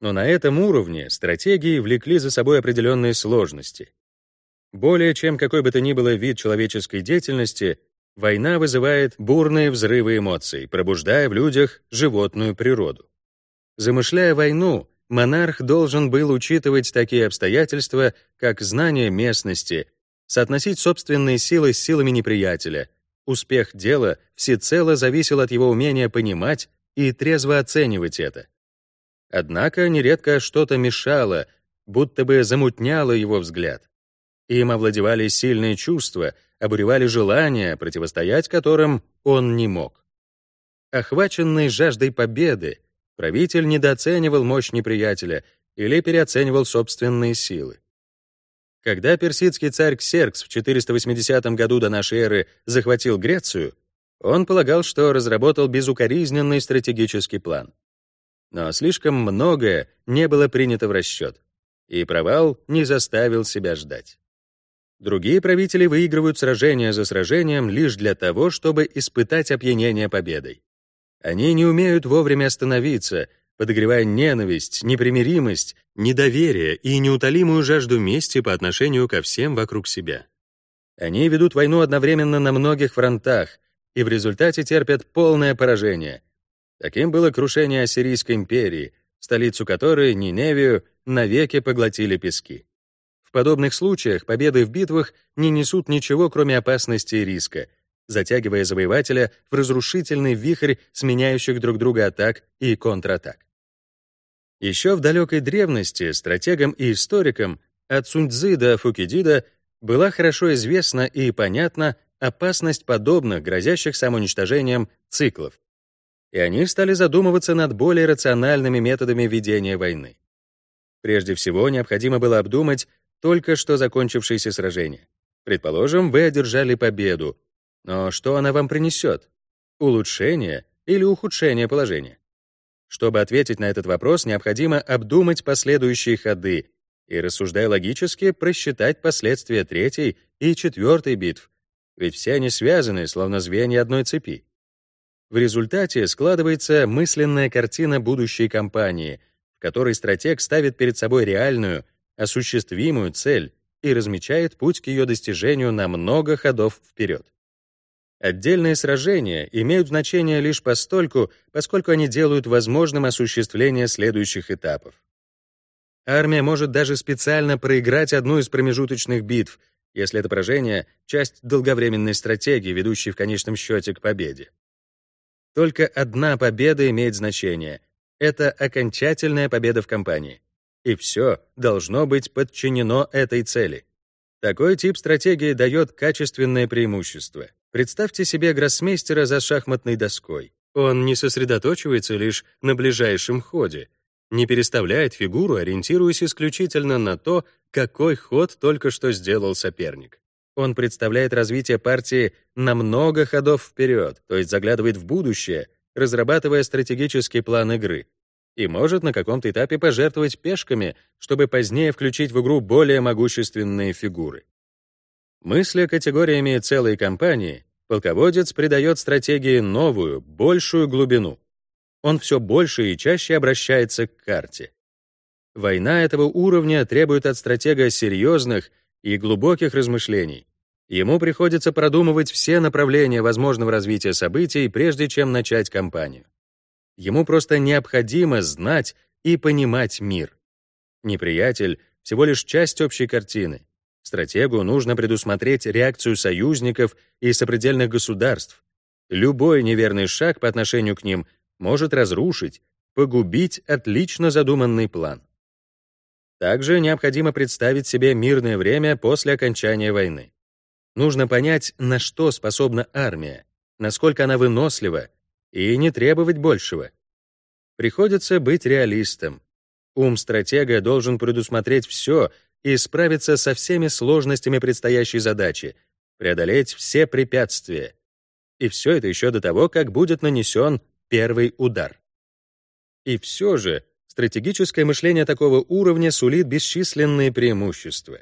Но на этом уровне стратегии влекли за собой определенные сложности. Более чем какой бы то ни было вид человеческой деятельности, Война вызывает бурные взрывы эмоций, пробуждая в людях животную природу. Замышляя войну, монарх должен был учитывать такие обстоятельства, как знание местности, соотносить собственные силы с силами неприятеля. Успех дела всецело зависел от его умения понимать и трезво оценивать это. Однако нередко что-то мешало, будто бы замутняло его взгляд. Им овладевали сильные чувства — обуревали желания, противостоять которым он не мог. Охваченный жаждой победы, правитель недооценивал мощь неприятеля или переоценивал собственные силы. Когда персидский царь Ксеркс в 480 году до нашей эры захватил Грецию, он полагал, что разработал безукоризненный стратегический план. Но слишком многое не было принято в расчет, и провал не заставил себя ждать. Другие правители выигрывают сражение за сражением лишь для того, чтобы испытать опьянение победой. Они не умеют вовремя остановиться, подогревая ненависть, непримиримость, недоверие и неутолимую жажду мести по отношению ко всем вокруг себя. Они ведут войну одновременно на многих фронтах и в результате терпят полное поражение. Таким было крушение Ассирийской империи, столицу которой, Ниневию, навеки поглотили пески. В подобных случаях победы в битвах не несут ничего, кроме опасности и риска, затягивая завоевателя в разрушительный вихрь сменяющих друг друга атак и контратак. Еще в далекой древности стратегам и историкам от Суньцзы до Фукидида была хорошо известна и понятна опасность подобных, грозящих самоуничтожением, циклов. И они стали задумываться над более рациональными методами ведения войны. Прежде всего, необходимо было обдумать, только что закончившееся сражение. Предположим, вы одержали победу. Но что она вам принесет? Улучшение или ухудшение положения? Чтобы ответить на этот вопрос, необходимо обдумать последующие ходы и, рассуждая логически, просчитать последствия третьей и четвертой битв, ведь все они связаны, словно звенья одной цепи. В результате складывается мысленная картина будущей кампании, в которой стратег ставит перед собой реальную, осуществимую цель и размечает путь к ее достижению на много ходов вперед. Отдельные сражения имеют значение лишь постольку, поскольку они делают возможным осуществление следующих этапов. Армия может даже специально проиграть одну из промежуточных битв, если это поражение — часть долговременной стратегии, ведущей в конечном счете к победе. Только одна победа имеет значение. Это окончательная победа в кампании и все должно быть подчинено этой цели. Такой тип стратегии дает качественное преимущество. Представьте себе гроссмейстера за шахматной доской. Он не сосредоточивается лишь на ближайшем ходе, не переставляет фигуру, ориентируясь исключительно на то, какой ход только что сделал соперник. Он представляет развитие партии на много ходов вперед, то есть заглядывает в будущее, разрабатывая стратегический план игры, и может на каком-то этапе пожертвовать пешками, чтобы позднее включить в игру более могущественные фигуры. Мысля категориями целой кампании, полководец придает стратегии новую, большую глубину. Он все больше и чаще обращается к карте. Война этого уровня требует от стратега серьезных и глубоких размышлений. Ему приходится продумывать все направления возможного развития событий, прежде чем начать кампанию. Ему просто необходимо знать и понимать мир. Неприятель — всего лишь часть общей картины. Стратегу нужно предусмотреть реакцию союзников и сопредельных государств. Любой неверный шаг по отношению к ним может разрушить, погубить отлично задуманный план. Также необходимо представить себе мирное время после окончания войны. Нужно понять, на что способна армия, насколько она вынослива и не требовать большего. Приходится быть реалистом. Ум стратега должен предусмотреть все и справиться со всеми сложностями предстоящей задачи, преодолеть все препятствия. И все это еще до того, как будет нанесен первый удар. И все же стратегическое мышление такого уровня сулит бесчисленные преимущества.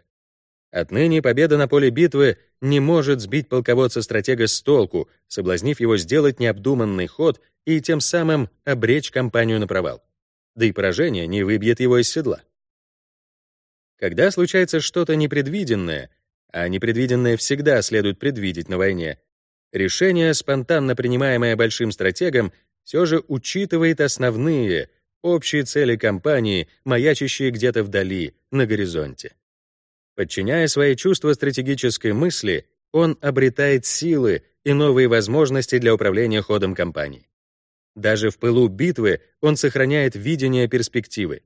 Отныне победа на поле битвы не может сбить полководца-стратега с толку, соблазнив его сделать необдуманный ход и тем самым обречь компанию на провал. Да и поражение не выбьет его из седла. Когда случается что-то непредвиденное, а непредвиденное всегда следует предвидеть на войне, решение, спонтанно принимаемое большим стратегом, все же учитывает основные, общие цели кампании, маячащие где-то вдали, на горизонте. Подчиняя свои чувства стратегической мысли, он обретает силы и новые возможности для управления ходом кампании. Даже в пылу битвы он сохраняет видение перспективы.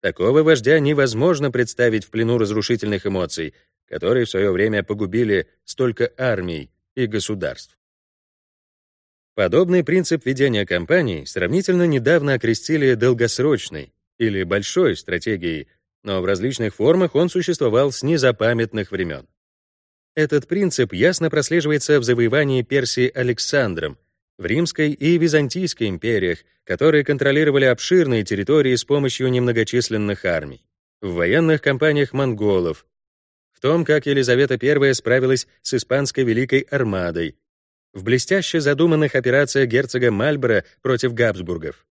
Такого вождя невозможно представить в плену разрушительных эмоций, которые в свое время погубили столько армий и государств. Подобный принцип ведения кампаний сравнительно недавно окрестили долгосрочной или большой стратегией, но в различных формах он существовал с незапамятных времен. Этот принцип ясно прослеживается в завоевании Персии Александром, в Римской и Византийской империях, которые контролировали обширные территории с помощью немногочисленных армий, в военных кампаниях монголов, в том, как Елизавета I справилась с испанской Великой Армадой, в блестяще задуманных операциях герцога Мальборо против Габсбургов.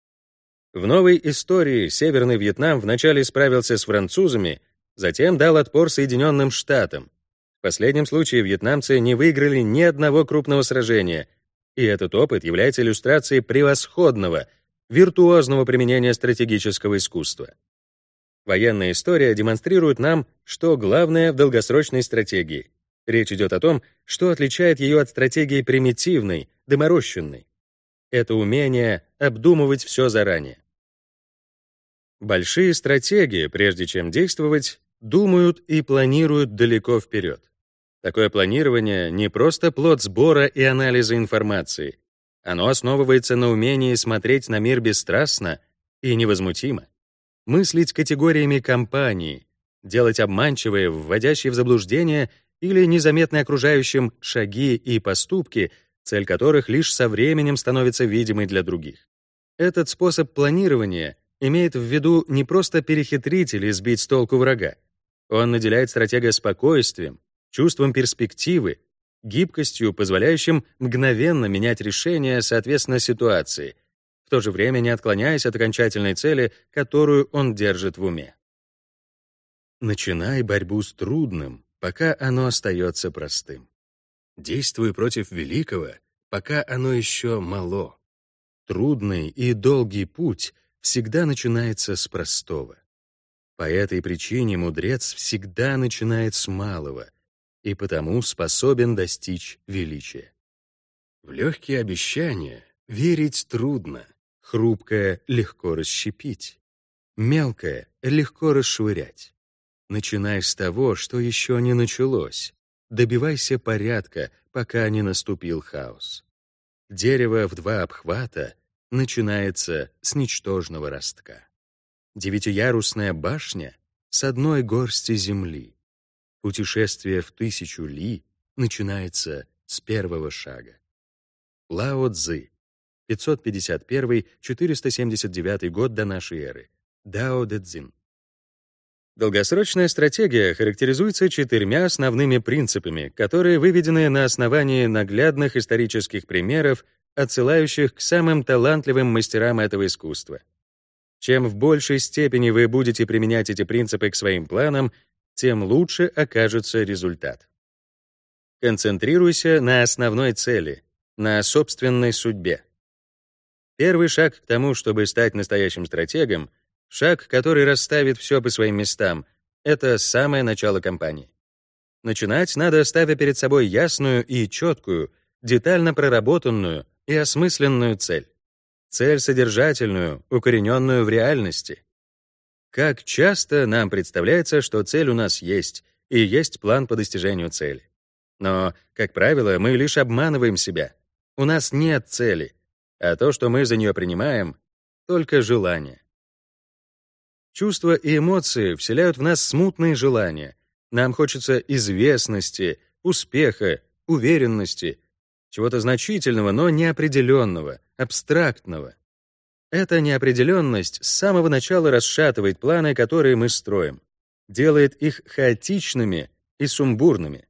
В новой истории Северный Вьетнам вначале справился с французами, затем дал отпор Соединенным Штатам. В последнем случае вьетнамцы не выиграли ни одного крупного сражения, и этот опыт является иллюстрацией превосходного, виртуозного применения стратегического искусства. Военная история демонстрирует нам, что главное в долгосрочной стратегии. Речь идет о том, что отличает ее от стратегии примитивной, доморощенной. Это умение обдумывать все заранее. Большие стратегии, прежде чем действовать, думают и планируют далеко вперед. Такое планирование не просто плод сбора и анализа информации. Оно основывается на умении смотреть на мир бесстрастно и невозмутимо мыслить категориями компании, делать обманчивые, вводящие в заблуждение или незаметные окружающим шаги и поступки, цель которых лишь со временем становится видимой для других. Этот способ планирования имеет в виду не просто перехитрить или сбить с толку врага. Он наделяет стратега спокойствием, чувством перспективы, гибкостью, позволяющим мгновенно менять решения соответственно ситуации, в то же время не отклоняясь от окончательной цели, которую он держит в уме. Начинай борьбу с трудным, пока оно остается простым. Действуй против великого, пока оно еще мало. Трудный и долгий путь всегда начинается с простого. По этой причине мудрец всегда начинает с малого и потому способен достичь величия. В легкие обещания верить трудно, Хрупкое легко расщепить, мелкое легко расшвырять. Начинай с того, что еще не началось. Добивайся порядка, пока не наступил хаос. Дерево в два обхвата начинается с ничтожного ростка. Девятиярусная башня с одной горсти земли. Путешествие в тысячу ли начинается с первого шага. Лао Цзы, 551-479 год до нашей эры. Дао Дэ Цзин. Долгосрочная стратегия характеризуется четырьмя основными принципами, которые выведены на основании наглядных исторических примеров, отсылающих к самым талантливым мастерам этого искусства. Чем в большей степени вы будете применять эти принципы к своим планам, тем лучше окажется результат. Концентрируйся на основной цели, на собственной судьбе. Первый шаг к тому, чтобы стать настоящим стратегом, шаг, который расставит все по своим местам, это самое начало кампании. Начинать надо, ставя перед собой ясную и четкую, детально проработанную и осмысленную цель. Цель содержательную, укорененную в реальности. Как часто нам представляется, что цель у нас есть, и есть план по достижению цели. Но, как правило, мы лишь обманываем себя. У нас нет цели — а то, что мы за нее принимаем, — только желание. Чувства и эмоции вселяют в нас смутные желания. Нам хочется известности, успеха, уверенности, чего-то значительного, но неопределенного, абстрактного. Эта неопределенность с самого начала расшатывает планы, которые мы строим, делает их хаотичными и сумбурными.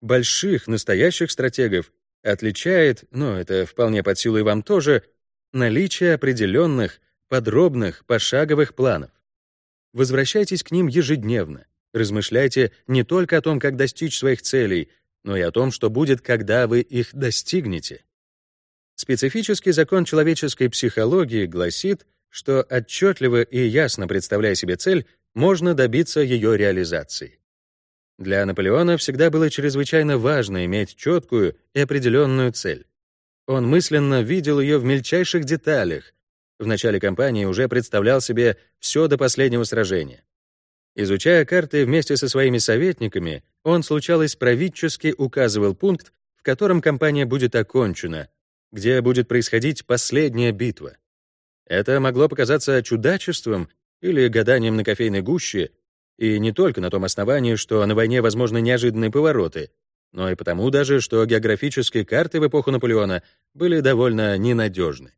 Больших, настоящих стратегов отличает, но это вполне под силу и вам тоже, наличие определенных, подробных, пошаговых планов. Возвращайтесь к ним ежедневно. Размышляйте не только о том, как достичь своих целей, но и о том, что будет, когда вы их достигнете. Специфический закон человеческой психологии гласит, что отчетливо и ясно представляя себе цель, можно добиться ее реализации. Для Наполеона всегда было чрезвычайно важно иметь четкую и определенную цель. Он мысленно видел ее в мельчайших деталях. В начале кампании уже представлял себе все до последнего сражения. Изучая карты вместе со своими советниками, он случалось правительски указывал пункт, в котором кампания будет окончена, где будет происходить последняя битва. Это могло показаться чудачеством или гаданием на кофейной гуще, и не только на том основании, что на войне возможны неожиданные повороты, но и потому даже, что географические карты в эпоху Наполеона были довольно ненадежны.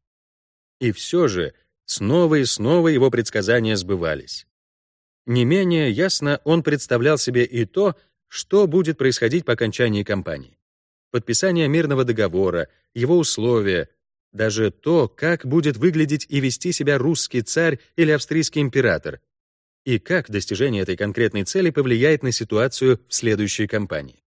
И все же снова и снова его предсказания сбывались. Не менее ясно он представлял себе и то, что будет происходить по окончании кампании. Подписание мирного договора, его условия, даже то, как будет выглядеть и вести себя русский царь или австрийский император, и как достижение этой конкретной цели повлияет на ситуацию в следующей кампании.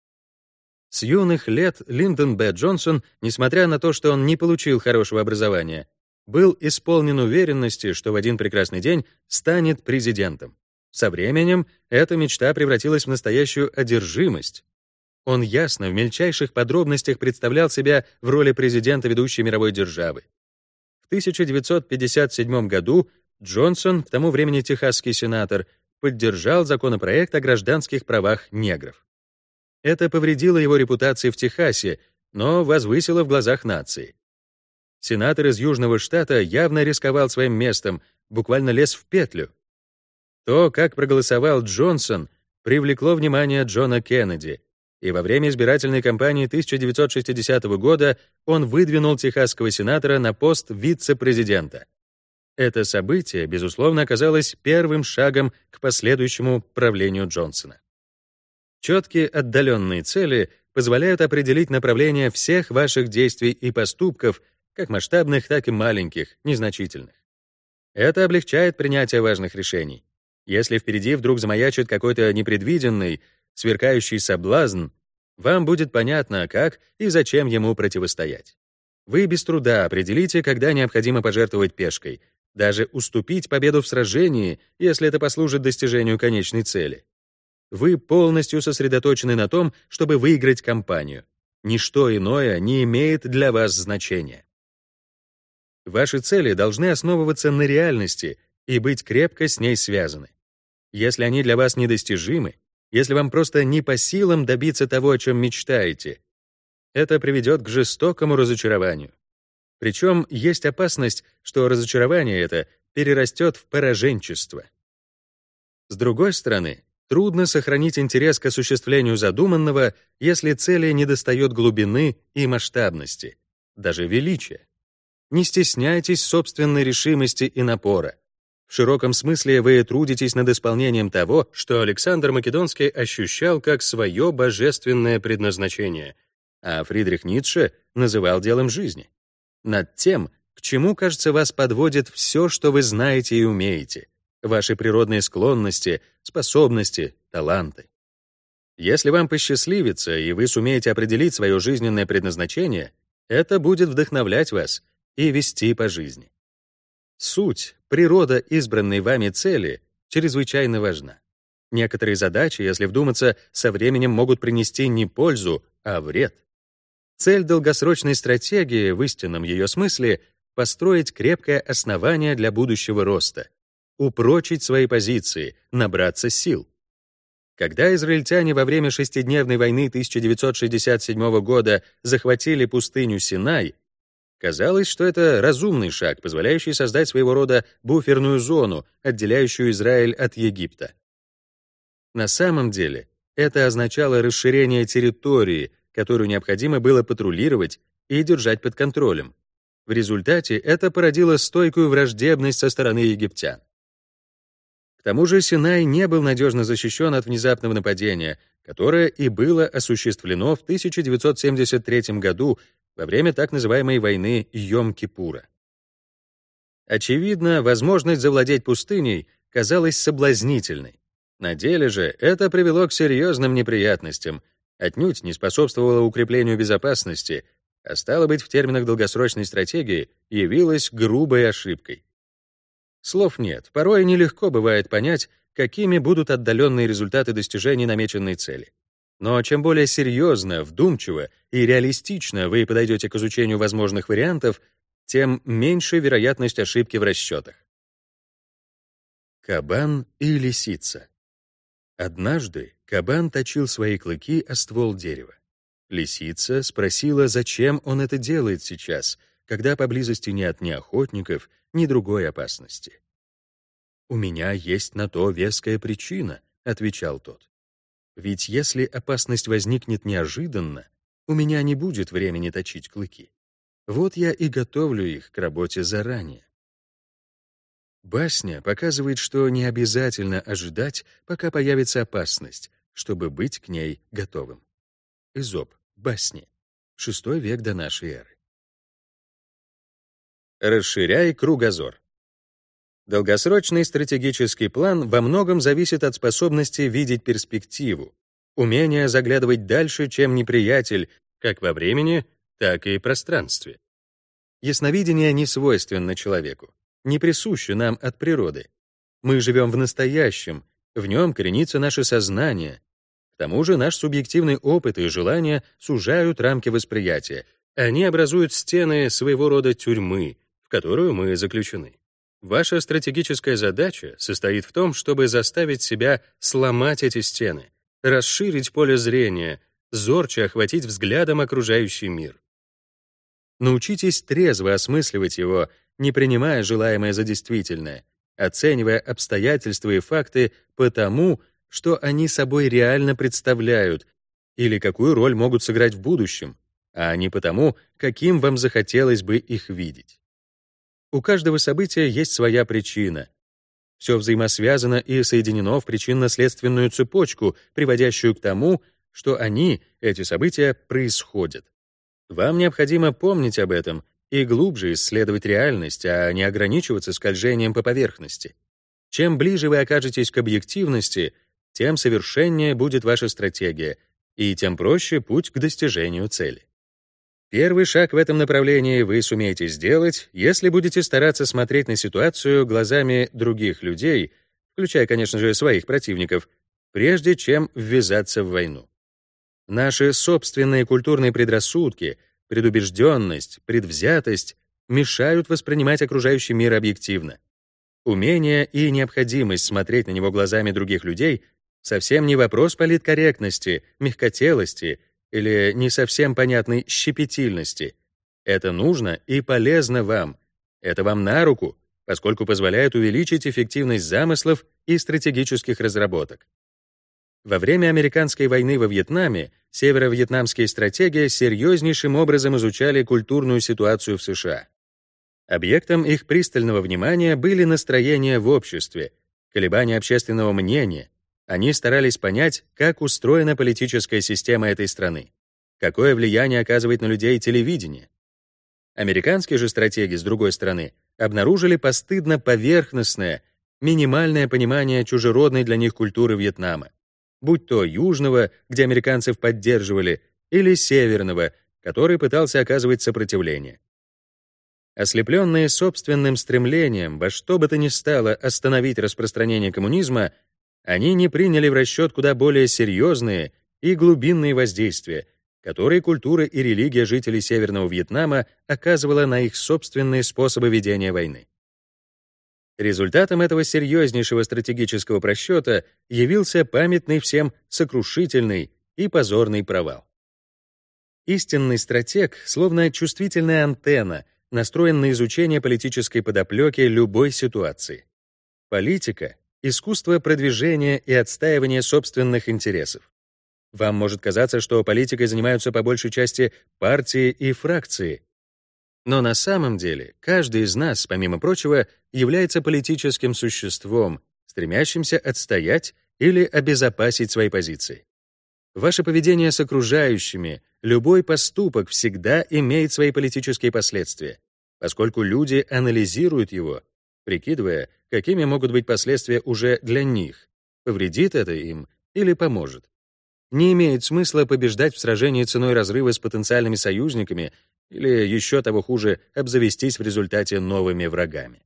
С юных лет Линдон Б. Джонсон, несмотря на то, что он не получил хорошего образования, был исполнен уверенности, что в один прекрасный день станет президентом. Со временем эта мечта превратилась в настоящую одержимость. Он ясно в мельчайших подробностях представлял себя в роли президента ведущей мировой державы. В 1957 году Джонсон, к тому времени техасский сенатор, поддержал законопроект о гражданских правах негров. Это повредило его репутации в Техасе, но возвысило в глазах нации. Сенатор из Южного штата явно рисковал своим местом, буквально лез в петлю. То, как проголосовал Джонсон, привлекло внимание Джона Кеннеди, и во время избирательной кампании 1960 года он выдвинул техасского сенатора на пост вице-президента. Это событие, безусловно, оказалось первым шагом к последующему правлению Джонсона. Четкие отдаленные цели позволяют определить направление всех ваших действий и поступков, как масштабных, так и маленьких, незначительных. Это облегчает принятие важных решений. Если впереди вдруг замаячит какой-то непредвиденный, сверкающий соблазн, вам будет понятно, как и зачем ему противостоять. Вы без труда определите, когда необходимо пожертвовать пешкой, даже уступить победу в сражении, если это послужит достижению конечной цели. Вы полностью сосредоточены на том, чтобы выиграть кампанию. Ничто иное не имеет для вас значения. Ваши цели должны основываться на реальности и быть крепко с ней связаны. Если они для вас недостижимы, если вам просто не по силам добиться того, о чем мечтаете, это приведет к жестокому разочарованию. Причем есть опасность, что разочарование это перерастет в пораженчество. С другой стороны, трудно сохранить интерес к осуществлению задуманного, если цели недостает глубины и масштабности, даже величия. Не стесняйтесь собственной решимости и напора. В широком смысле вы трудитесь над исполнением того, что Александр Македонский ощущал как свое божественное предназначение, а Фридрих Ницше называл делом жизни. Над тем, к чему, кажется, вас подводит все, что вы знаете и умеете, ваши природные склонности, способности, таланты. Если вам посчастливится, и вы сумеете определить свое жизненное предназначение, это будет вдохновлять вас и вести по жизни. Суть, природа избранной вами цели чрезвычайно важна. Некоторые задачи, если вдуматься, со временем могут принести не пользу, а вред. Цель долгосрочной стратегии в истинном ее смысле — построить крепкое основание для будущего роста, упрочить свои позиции, набраться сил. Когда израильтяне во время шестидневной войны 1967 года захватили пустыню Синай, Казалось, что это разумный шаг, позволяющий создать своего рода буферную зону, отделяющую Израиль от Египта. На самом деле, это означало расширение территории, которую необходимо было патрулировать и держать под контролем. В результате это породило стойкую враждебность со стороны египтян. К тому же Синай не был надежно защищен от внезапного нападения, которое и было осуществлено в 1973 году во время так называемой войны Йом-Кипура. Очевидно, возможность завладеть пустыней казалась соблазнительной. На деле же это привело к серьезным неприятностям, отнюдь не способствовало укреплению безопасности, а стало быть, в терминах долгосрочной стратегии, явилось грубой ошибкой. Слов нет, порой нелегко бывает понять, какими будут отдаленные результаты достижения намеченной цели. Но чем более серьезно, вдумчиво и реалистично вы подойдете к изучению возможных вариантов, тем меньше вероятность ошибки в расчетах. Кабан и лисица. Однажды кабан точил свои клыки о ствол дерева. Лисица спросила, зачем он это делает сейчас, когда поблизости нет ни охотников, ни другой опасности. «У меня есть на то веская причина», — отвечал тот. Ведь если опасность возникнет неожиданно, у меня не будет времени точить клыки. Вот я и готовлю их к работе заранее. Басня показывает, что не обязательно ожидать, пока появится опасность, чтобы быть к ней готовым. Изоп. Басни. Шестой век до нашей эры. Расширяй кругозор. Долгосрочный стратегический план во многом зависит от способности видеть перспективу, умения заглядывать дальше, чем неприятель, как во времени, так и пространстве. Ясновидение не свойственно человеку, не присуще нам от природы. Мы живем в настоящем, в нем коренится наше сознание. К тому же наш субъективный опыт и желания сужают рамки восприятия. Они образуют стены своего рода тюрьмы, которую мы заключены. Ваша стратегическая задача состоит в том, чтобы заставить себя сломать эти стены, расширить поле зрения, зорче охватить взглядом окружающий мир. Научитесь трезво осмысливать его, не принимая желаемое за действительное, оценивая обстоятельства и факты по тому, что они собой реально представляют или какую роль могут сыграть в будущем, а не потому, каким вам захотелось бы их видеть. У каждого события есть своя причина. Все взаимосвязано и соединено в причинно-следственную цепочку, приводящую к тому, что они, эти события, происходят. Вам необходимо помнить об этом и глубже исследовать реальность, а не ограничиваться скольжением по поверхности. Чем ближе вы окажетесь к объективности, тем совершеннее будет ваша стратегия, и тем проще путь к достижению цели. Первый шаг в этом направлении вы сумеете сделать, если будете стараться смотреть на ситуацию глазами других людей, включая, конечно же, своих противников, прежде чем ввязаться в войну. Наши собственные культурные предрассудки, предубежденность, предвзятость мешают воспринимать окружающий мир объективно. Умение и необходимость смотреть на него глазами других людей совсем не вопрос политкорректности, мягкотелости или не совсем понятной щепетильности. Это нужно и полезно вам. Это вам на руку, поскольку позволяет увеличить эффективность замыслов и стратегических разработок. Во время американской войны во Вьетнаме северо-вьетнамские стратеги серьезнейшим образом изучали культурную ситуацию в США. Объектом их пристального внимания были настроения в обществе, колебания общественного мнения, они старались понять, как устроена политическая система этой страны, какое влияние оказывает на людей телевидение. Американские же стратеги, с другой стороны, обнаружили постыдно поверхностное, минимальное понимание чужеродной для них культуры Вьетнама, будь то южного, где американцев поддерживали, или северного, который пытался оказывать сопротивление. Ослепленные собственным стремлением во что бы то ни стало остановить распространение коммунизма, они не приняли в расчет куда более серьезные и глубинные воздействия, которые культура и религия жителей Северного Вьетнама оказывала на их собственные способы ведения войны. Результатом этого серьезнейшего стратегического просчета явился памятный всем сокрушительный и позорный провал. Истинный стратег, словно чувствительная антенна, настроен на изучение политической подоплеки любой ситуации. Политика искусство продвижения и отстаивания собственных интересов. Вам может казаться, что политикой занимаются по большей части партии и фракции. Но на самом деле каждый из нас, помимо прочего, является политическим существом, стремящимся отстоять или обезопасить свои позиции. Ваше поведение с окружающими, любой поступок всегда имеет свои политические последствия, поскольку люди анализируют его прикидывая, какими могут быть последствия уже для них, повредит это им или поможет. Не имеет смысла побеждать в сражении ценой разрыва с потенциальными союзниками или, еще того хуже, обзавестись в результате новыми врагами.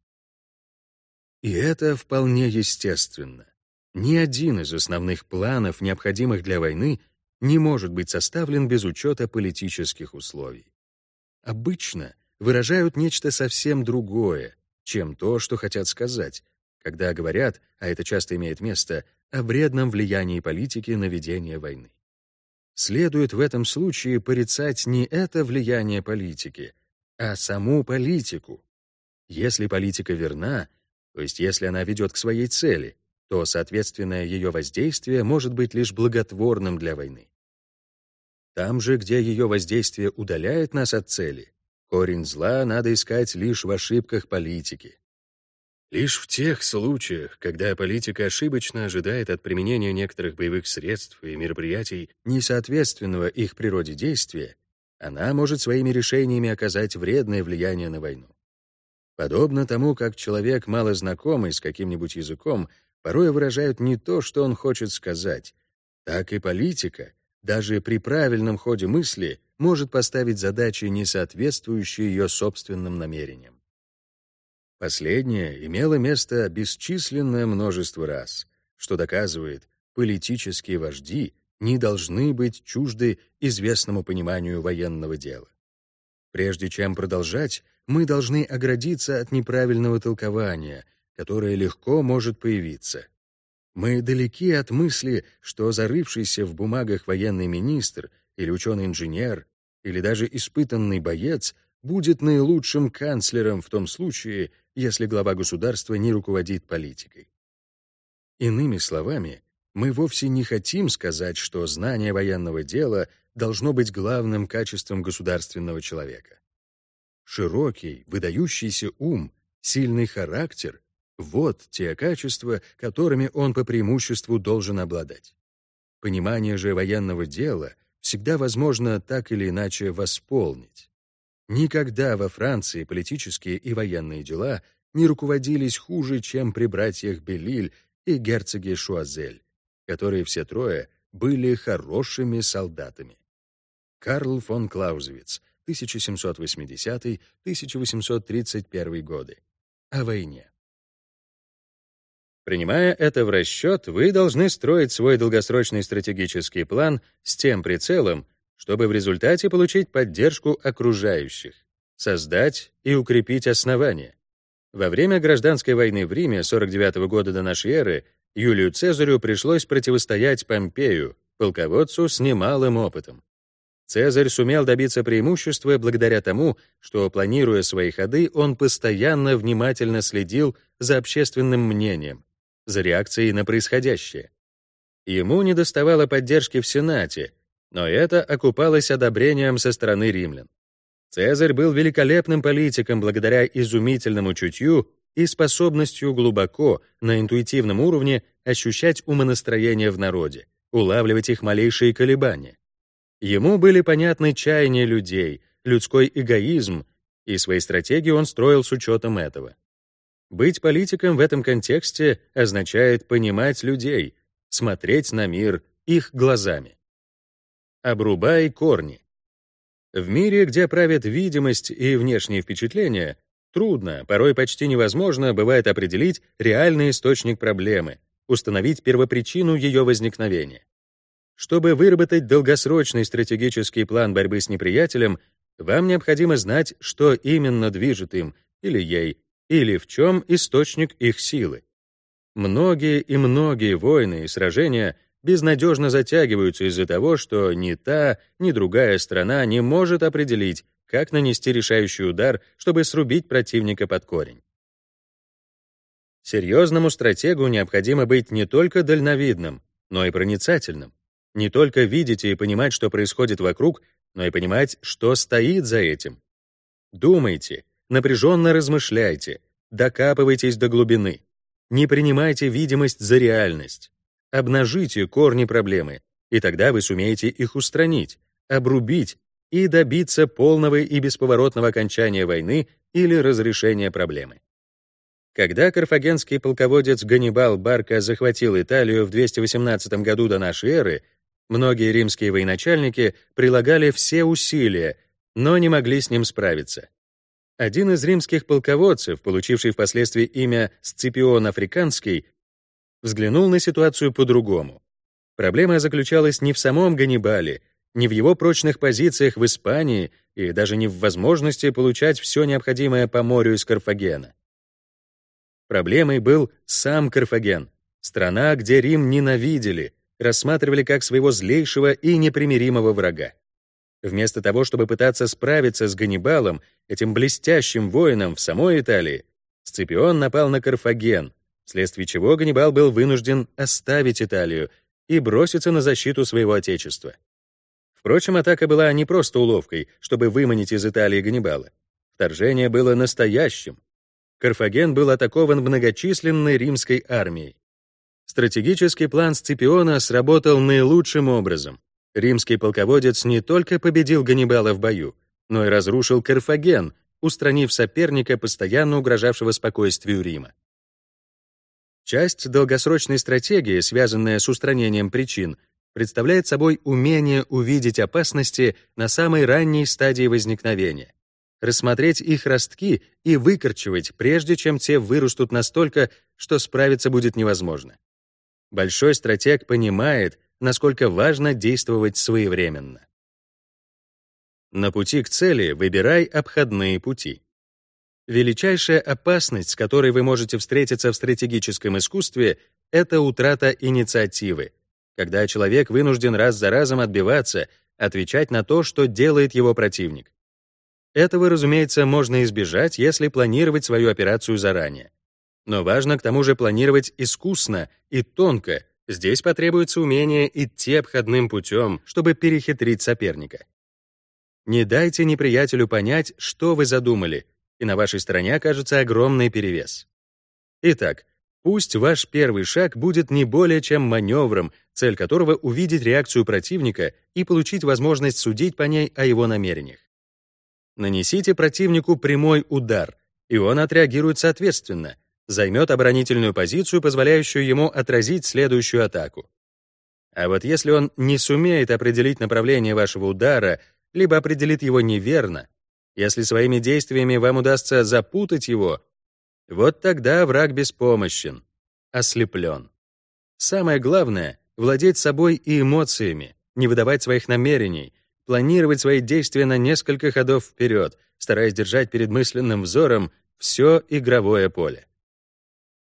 И это вполне естественно. Ни один из основных планов, необходимых для войны, не может быть составлен без учета политических условий. Обычно выражают нечто совсем другое, чем то, что хотят сказать, когда говорят, а это часто имеет место, о вредном влиянии политики на ведение войны. Следует в этом случае порицать не это влияние политики, а саму политику. Если политика верна, то есть если она ведет к своей цели, то, соответственно, ее воздействие может быть лишь благотворным для войны. Там же, где ее воздействие удаляет нас от цели, Корень зла надо искать лишь в ошибках политики. Лишь в тех случаях, когда политика ошибочно ожидает от применения некоторых боевых средств и мероприятий несоответственного их природе действия, она может своими решениями оказать вредное влияние на войну. Подобно тому, как человек, мало знакомый с каким-нибудь языком, порой выражает не то, что он хочет сказать, так и политика, даже при правильном ходе мысли, может поставить задачи, не соответствующие ее собственным намерениям. Последнее имело место бесчисленное множество раз, что доказывает, политические вожди не должны быть чужды известному пониманию военного дела. Прежде чем продолжать, мы должны оградиться от неправильного толкования, которое легко может появиться. Мы далеки от мысли, что зарывшийся в бумагах военный министр или ученый-инженер или даже испытанный боец будет наилучшим канцлером в том случае, если глава государства не руководит политикой. Иными словами, мы вовсе не хотим сказать, что знание военного дела должно быть главным качеством государственного человека. Широкий, выдающийся ум, сильный характер — вот те качества, которыми он по преимуществу должен обладать. Понимание же военного дела всегда возможно так или иначе восполнить. Никогда во Франции политические и военные дела не руководились хуже, чем при братьях Белиль и герцоге Шуазель, которые все трое были хорошими солдатами. Карл фон Клаузевиц, 1780-1831 годы. О войне. Принимая это в расчет, вы должны строить свой долгосрочный стратегический план с тем прицелом, чтобы в результате получить поддержку окружающих, создать и укрепить основания. Во время гражданской войны в Риме 49 -го года до нашей эры Юлию Цезарю пришлось противостоять Помпею, полководцу с немалым опытом. Цезарь сумел добиться преимущества благодаря тому, что, планируя свои ходы, он постоянно внимательно следил за общественным мнением, за реакцией на происходящее. Ему недоставало поддержки в Сенате, но это окупалось одобрением со стороны римлян. Цезарь был великолепным политиком благодаря изумительному чутью и способностью глубоко, на интуитивном уровне, ощущать умонастроение в народе, улавливать их малейшие колебания. Ему были понятны чаяния людей, людской эгоизм, и свои стратегии он строил с учетом этого. Быть политиком в этом контексте означает понимать людей, смотреть на мир их глазами. Обрубай корни. В мире, где правят видимость и внешние впечатления, трудно, порой почти невозможно бывает определить реальный источник проблемы, установить первопричину ее возникновения. Чтобы выработать долгосрочный стратегический план борьбы с неприятелем, вам необходимо знать, что именно движет им или ей, или в чем источник их силы. Многие и многие войны и сражения безнадежно затягиваются из-за того, что ни та, ни другая страна не может определить, как нанести решающий удар, чтобы срубить противника под корень. Серьезному стратегу необходимо быть не только дальновидным, но и проницательным не только видеть и понимать, что происходит вокруг, но и понимать, что стоит за этим. Думайте, напряженно размышляйте, докапывайтесь до глубины. Не принимайте видимость за реальность. Обнажите корни проблемы, и тогда вы сумеете их устранить, обрубить и добиться полного и бесповоротного окончания войны или разрешения проблемы. Когда карфагенский полководец Ганнибал Барка захватил Италию в 218 году до нашей эры, Многие римские военачальники прилагали все усилия, но не могли с ним справиться. Один из римских полководцев, получивший впоследствии имя Сципион Африканский, взглянул на ситуацию по-другому. Проблема заключалась не в самом Ганнибале, не в его прочных позициях в Испании и даже не в возможности получать все необходимое по морю из Карфагена. Проблемой был сам Карфаген, страна, где Рим ненавидели, рассматривали как своего злейшего и непримиримого врага. Вместо того, чтобы пытаться справиться с Ганнибалом, этим блестящим воином в самой Италии, Сципион напал на Карфаген, вследствие чего Ганнибал был вынужден оставить Италию и броситься на защиту своего отечества. Впрочем, атака была не просто уловкой, чтобы выманить из Италии Ганнибала. Вторжение было настоящим. Карфаген был атакован многочисленной римской армией. Стратегический план Сципиона сработал наилучшим образом. Римский полководец не только победил Ганнибала в бою, но и разрушил Карфаген, устранив соперника, постоянно угрожавшего спокойствию Рима. Часть долгосрочной стратегии, связанная с устранением причин, представляет собой умение увидеть опасности на самой ранней стадии возникновения, рассмотреть их ростки и выкорчевать, прежде чем те вырастут настолько, что справиться будет невозможно. Большой стратег понимает, насколько важно действовать своевременно. На пути к цели выбирай обходные пути. Величайшая опасность, с которой вы можете встретиться в стратегическом искусстве, это утрата инициативы, когда человек вынужден раз за разом отбиваться, отвечать на то, что делает его противник. Этого, разумеется, можно избежать, если планировать свою операцию заранее. Но важно к тому же планировать искусно и тонко. Здесь потребуется умение идти обходным путем, чтобы перехитрить соперника. Не дайте неприятелю понять, что вы задумали, и на вашей стороне окажется огромный перевес. Итак, пусть ваш первый шаг будет не более чем маневром, цель которого — увидеть реакцию противника и получить возможность судить по ней о его намерениях. Нанесите противнику прямой удар, и он отреагирует соответственно, займет оборонительную позицию, позволяющую ему отразить следующую атаку. А вот если он не сумеет определить направление вашего удара, либо определит его неверно, если своими действиями вам удастся запутать его, вот тогда враг беспомощен, ослеплен. Самое главное — владеть собой и эмоциями, не выдавать своих намерений, планировать свои действия на несколько ходов вперед, стараясь держать перед мысленным взором все игровое поле.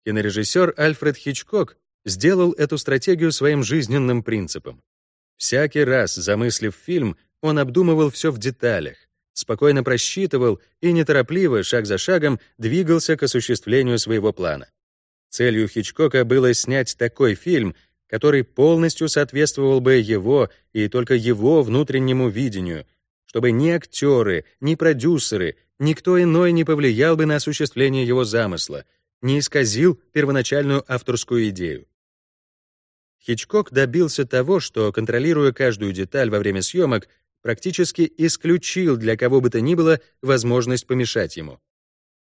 Кинорежиссер Альфред Хичкок сделал эту стратегию своим жизненным принципом. Всякий раз, замыслив фильм, он обдумывал все в деталях, спокойно просчитывал и неторопливо, шаг за шагом, двигался к осуществлению своего плана. Целью Хичкока было снять такой фильм, который полностью соответствовал бы его и только его внутреннему видению, чтобы ни актеры, ни продюсеры, никто иной не повлиял бы на осуществление его замысла — не исказил первоначальную авторскую идею. Хичкок добился того, что, контролируя каждую деталь во время съемок, практически исключил для кого бы то ни было возможность помешать ему.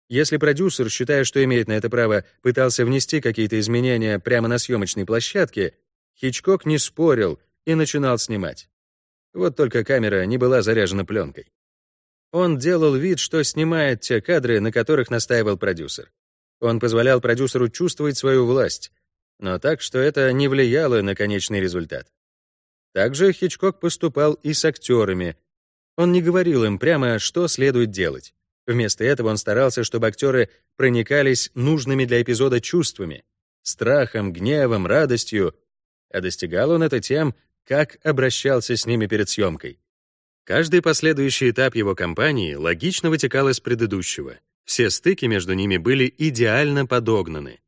Если продюсер, считая, что имеет на это право, пытался внести какие-то изменения прямо на съемочной площадке, Хичкок не спорил и начинал снимать. Вот только камера не была заряжена пленкой. Он делал вид, что снимает те кадры, на которых настаивал продюсер. Он позволял продюсеру чувствовать свою власть, но так, что это не влияло на конечный результат. Также Хичкок поступал и с актерами. Он не говорил им прямо, что следует делать. Вместо этого он старался, чтобы актеры проникались нужными для эпизода чувствами — страхом, гневом, радостью, а достигал он это тем, как обращался с ними перед съемкой. Каждый последующий этап его кампании логично вытекал из предыдущего. Все стыки между ними были идеально подогнаны.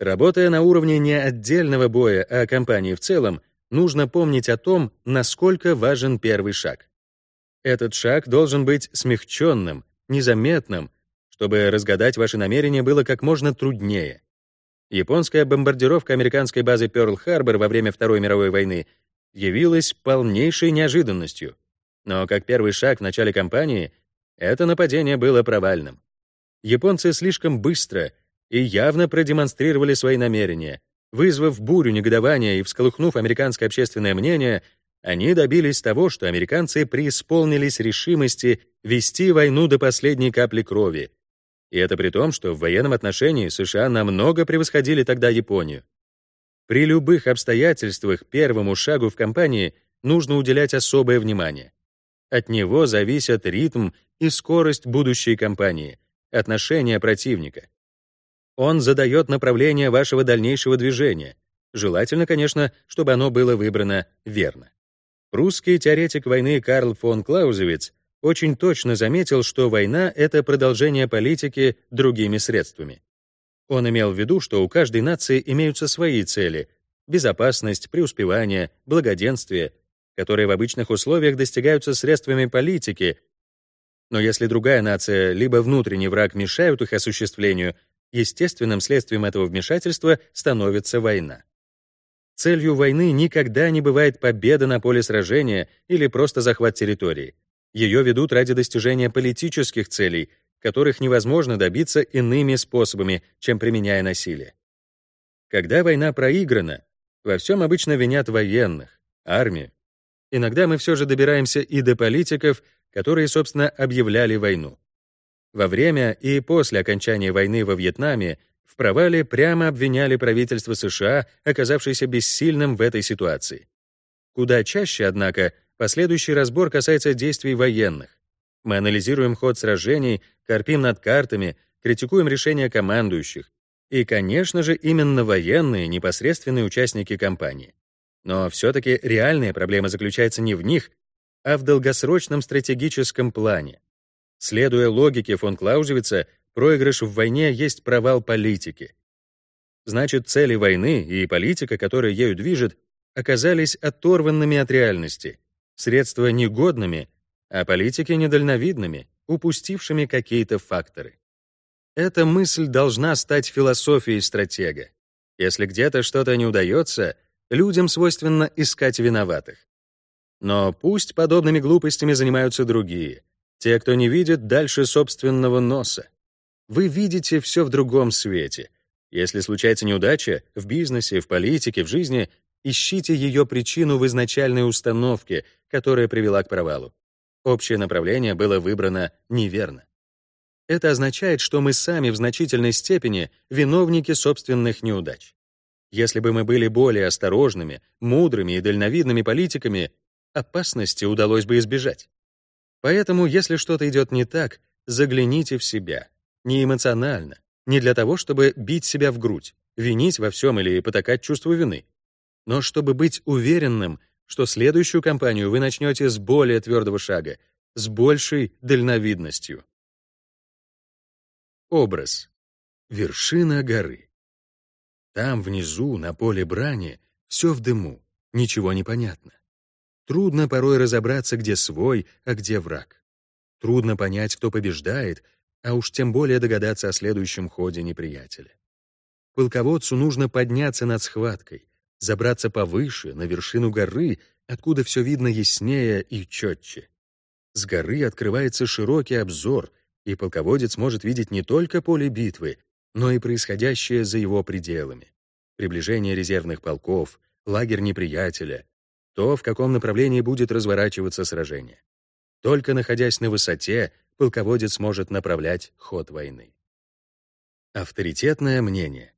Работая на уровне не отдельного боя, а компании в целом, нужно помнить о том, насколько важен первый шаг. Этот шаг должен быть смягченным, незаметным, чтобы разгадать ваши намерения было как можно труднее. Японская бомбардировка американской базы Пёрл-Харбор во время Второй мировой войны явилась полнейшей неожиданностью. Но как первый шаг в начале кампании — это нападение было провальным. Японцы слишком быстро и явно продемонстрировали свои намерения. Вызвав бурю негодования и всколыхнув американское общественное мнение, они добились того, что американцы преисполнились решимости вести войну до последней капли крови. И это при том, что в военном отношении США намного превосходили тогда Японию. При любых обстоятельствах первому шагу в кампании нужно уделять особое внимание. От него зависят ритм и скорость будущей кампании, отношения противника. Он задает направление вашего дальнейшего движения. Желательно, конечно, чтобы оно было выбрано верно. Русский теоретик войны Карл фон Клаузевиц очень точно заметил, что война — это продолжение политики другими средствами. Он имел в виду, что у каждой нации имеются свои цели — безопасность, преуспевание, благоденствие, которые в обычных условиях достигаются средствами политики, Но если другая нация либо внутренний враг мешают их осуществлению, естественным следствием этого вмешательства становится война. Целью войны никогда не бывает победа на поле сражения или просто захват территории. Ее ведут ради достижения политических целей, которых невозможно добиться иными способами, чем применяя насилие. Когда война проиграна, во всем обычно винят военных, армию. Иногда мы все же добираемся и до политиков, которые, собственно, объявляли войну. Во время и после окончания войны во Вьетнаме в провале прямо обвиняли правительство США, оказавшееся бессильным в этой ситуации. Куда чаще, однако, последующий разбор касается действий военных. Мы анализируем ход сражений, корпим над картами, критикуем решения командующих. И, конечно же, именно военные — непосредственные участники кампании. Но все-таки реальная проблема заключается не в них, а в долгосрочном стратегическом плане. Следуя логике фон Клаузевица, проигрыш в войне есть провал политики. Значит, цели войны и политика, которая ею движет, оказались оторванными от реальности, средства негодными, а политики недальновидными, упустившими какие-то факторы. Эта мысль должна стать философией стратега. Если где-то что-то не удается, людям свойственно искать виноватых. Но пусть подобными глупостями занимаются другие, те, кто не видит дальше собственного носа. Вы видите все в другом свете. Если случается неудача в бизнесе, в политике, в жизни, ищите ее причину в изначальной установке, которая привела к провалу. Общее направление было выбрано неверно. Это означает, что мы сами в значительной степени виновники собственных неудач. Если бы мы были более осторожными, мудрыми и дальновидными политиками, опасности удалось бы избежать. Поэтому, если что-то идет не так, загляните в себя. Не эмоционально, не для того, чтобы бить себя в грудь, винить во всем или потакать чувству вины, но чтобы быть уверенным, что следующую кампанию вы начнете с более твердого шага, с большей дальновидностью. Образ. Вершина горы. Там, внизу, на поле брани, все в дыму, ничего не понятно. Трудно порой разобраться, где свой, а где враг. Трудно понять, кто побеждает, а уж тем более догадаться о следующем ходе неприятеля. Полководцу нужно подняться над схваткой, забраться повыше, на вершину горы, откуда все видно яснее и четче. С горы открывается широкий обзор, и полководец может видеть не только поле битвы, но и происходящее за его пределами. Приближение резервных полков, лагерь неприятеля, то, в каком направлении будет разворачиваться сражение. Только находясь на высоте, полководец может направлять ход войны. Авторитетное мнение.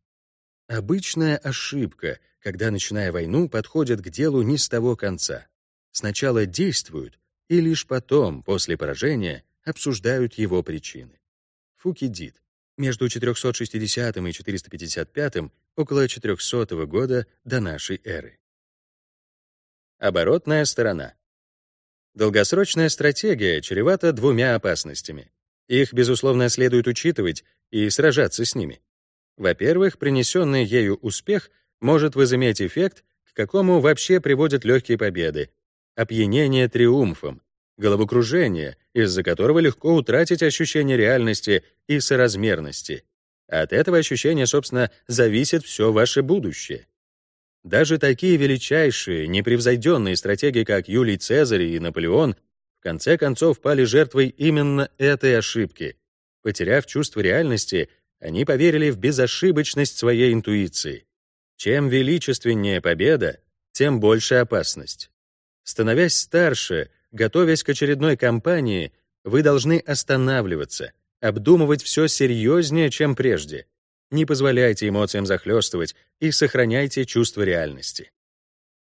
Обычная ошибка, когда, начиная войну, подходят к делу не с того конца. Сначала действуют, и лишь потом, после поражения, обсуждают его причины. Фукидид. Между 460 и 455 около 400 года до нашей эры. Оборотная сторона. Долгосрочная стратегия чревата двумя опасностями. Их, безусловно, следует учитывать и сражаться с ними. Во-первых, принесенный ею успех может возыметь эффект, к какому вообще приводят легкие победы, опьянение триумфом, головокружение, из-за которого легко утратить ощущение реальности и соразмерности. От этого ощущения, собственно, зависит все ваше будущее. Даже такие величайшие, непревзойденные стратеги, как Юлий Цезарь и Наполеон, в конце концов пали жертвой именно этой ошибки. Потеряв чувство реальности, они поверили в безошибочность своей интуиции. Чем величественнее победа, тем больше опасность. Становясь старше, готовясь к очередной кампании, вы должны останавливаться, обдумывать все серьезнее, чем прежде — не позволяйте эмоциям захлестывать и сохраняйте чувство реальности.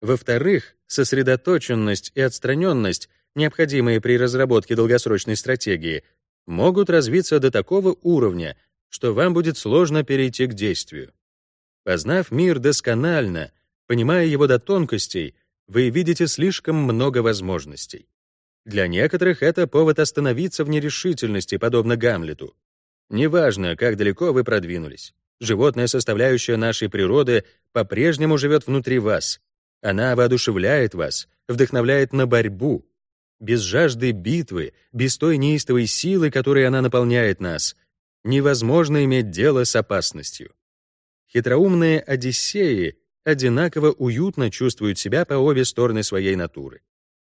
Во-вторых, сосредоточенность и отстраненность, необходимые при разработке долгосрочной стратегии, могут развиться до такого уровня, что вам будет сложно перейти к действию. Познав мир досконально, понимая его до тонкостей, вы видите слишком много возможностей. Для некоторых это повод остановиться в нерешительности, подобно Гамлету. Неважно, как далеко вы продвинулись. Животная составляющая нашей природы по-прежнему живет внутри вас. Она воодушевляет вас, вдохновляет на борьбу. без жажды битвы, без той неистовой силы, которой она наполняет нас, невозможно иметь дело с опасностью. Хитроумные Одиссеи одинаково уютно чувствуют себя по обе стороны своей натуры.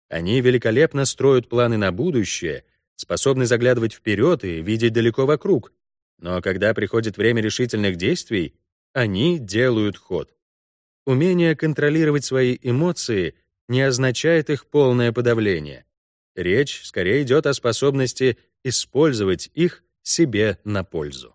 Они великолепно строят планы на будущее, способны заглядывать вперед и видеть далеко вокруг, но когда приходит время решительных действий, они делают ход. Умение контролировать свои эмоции не означает их полное подавление. Речь скорее идет о способности использовать их себе на пользу.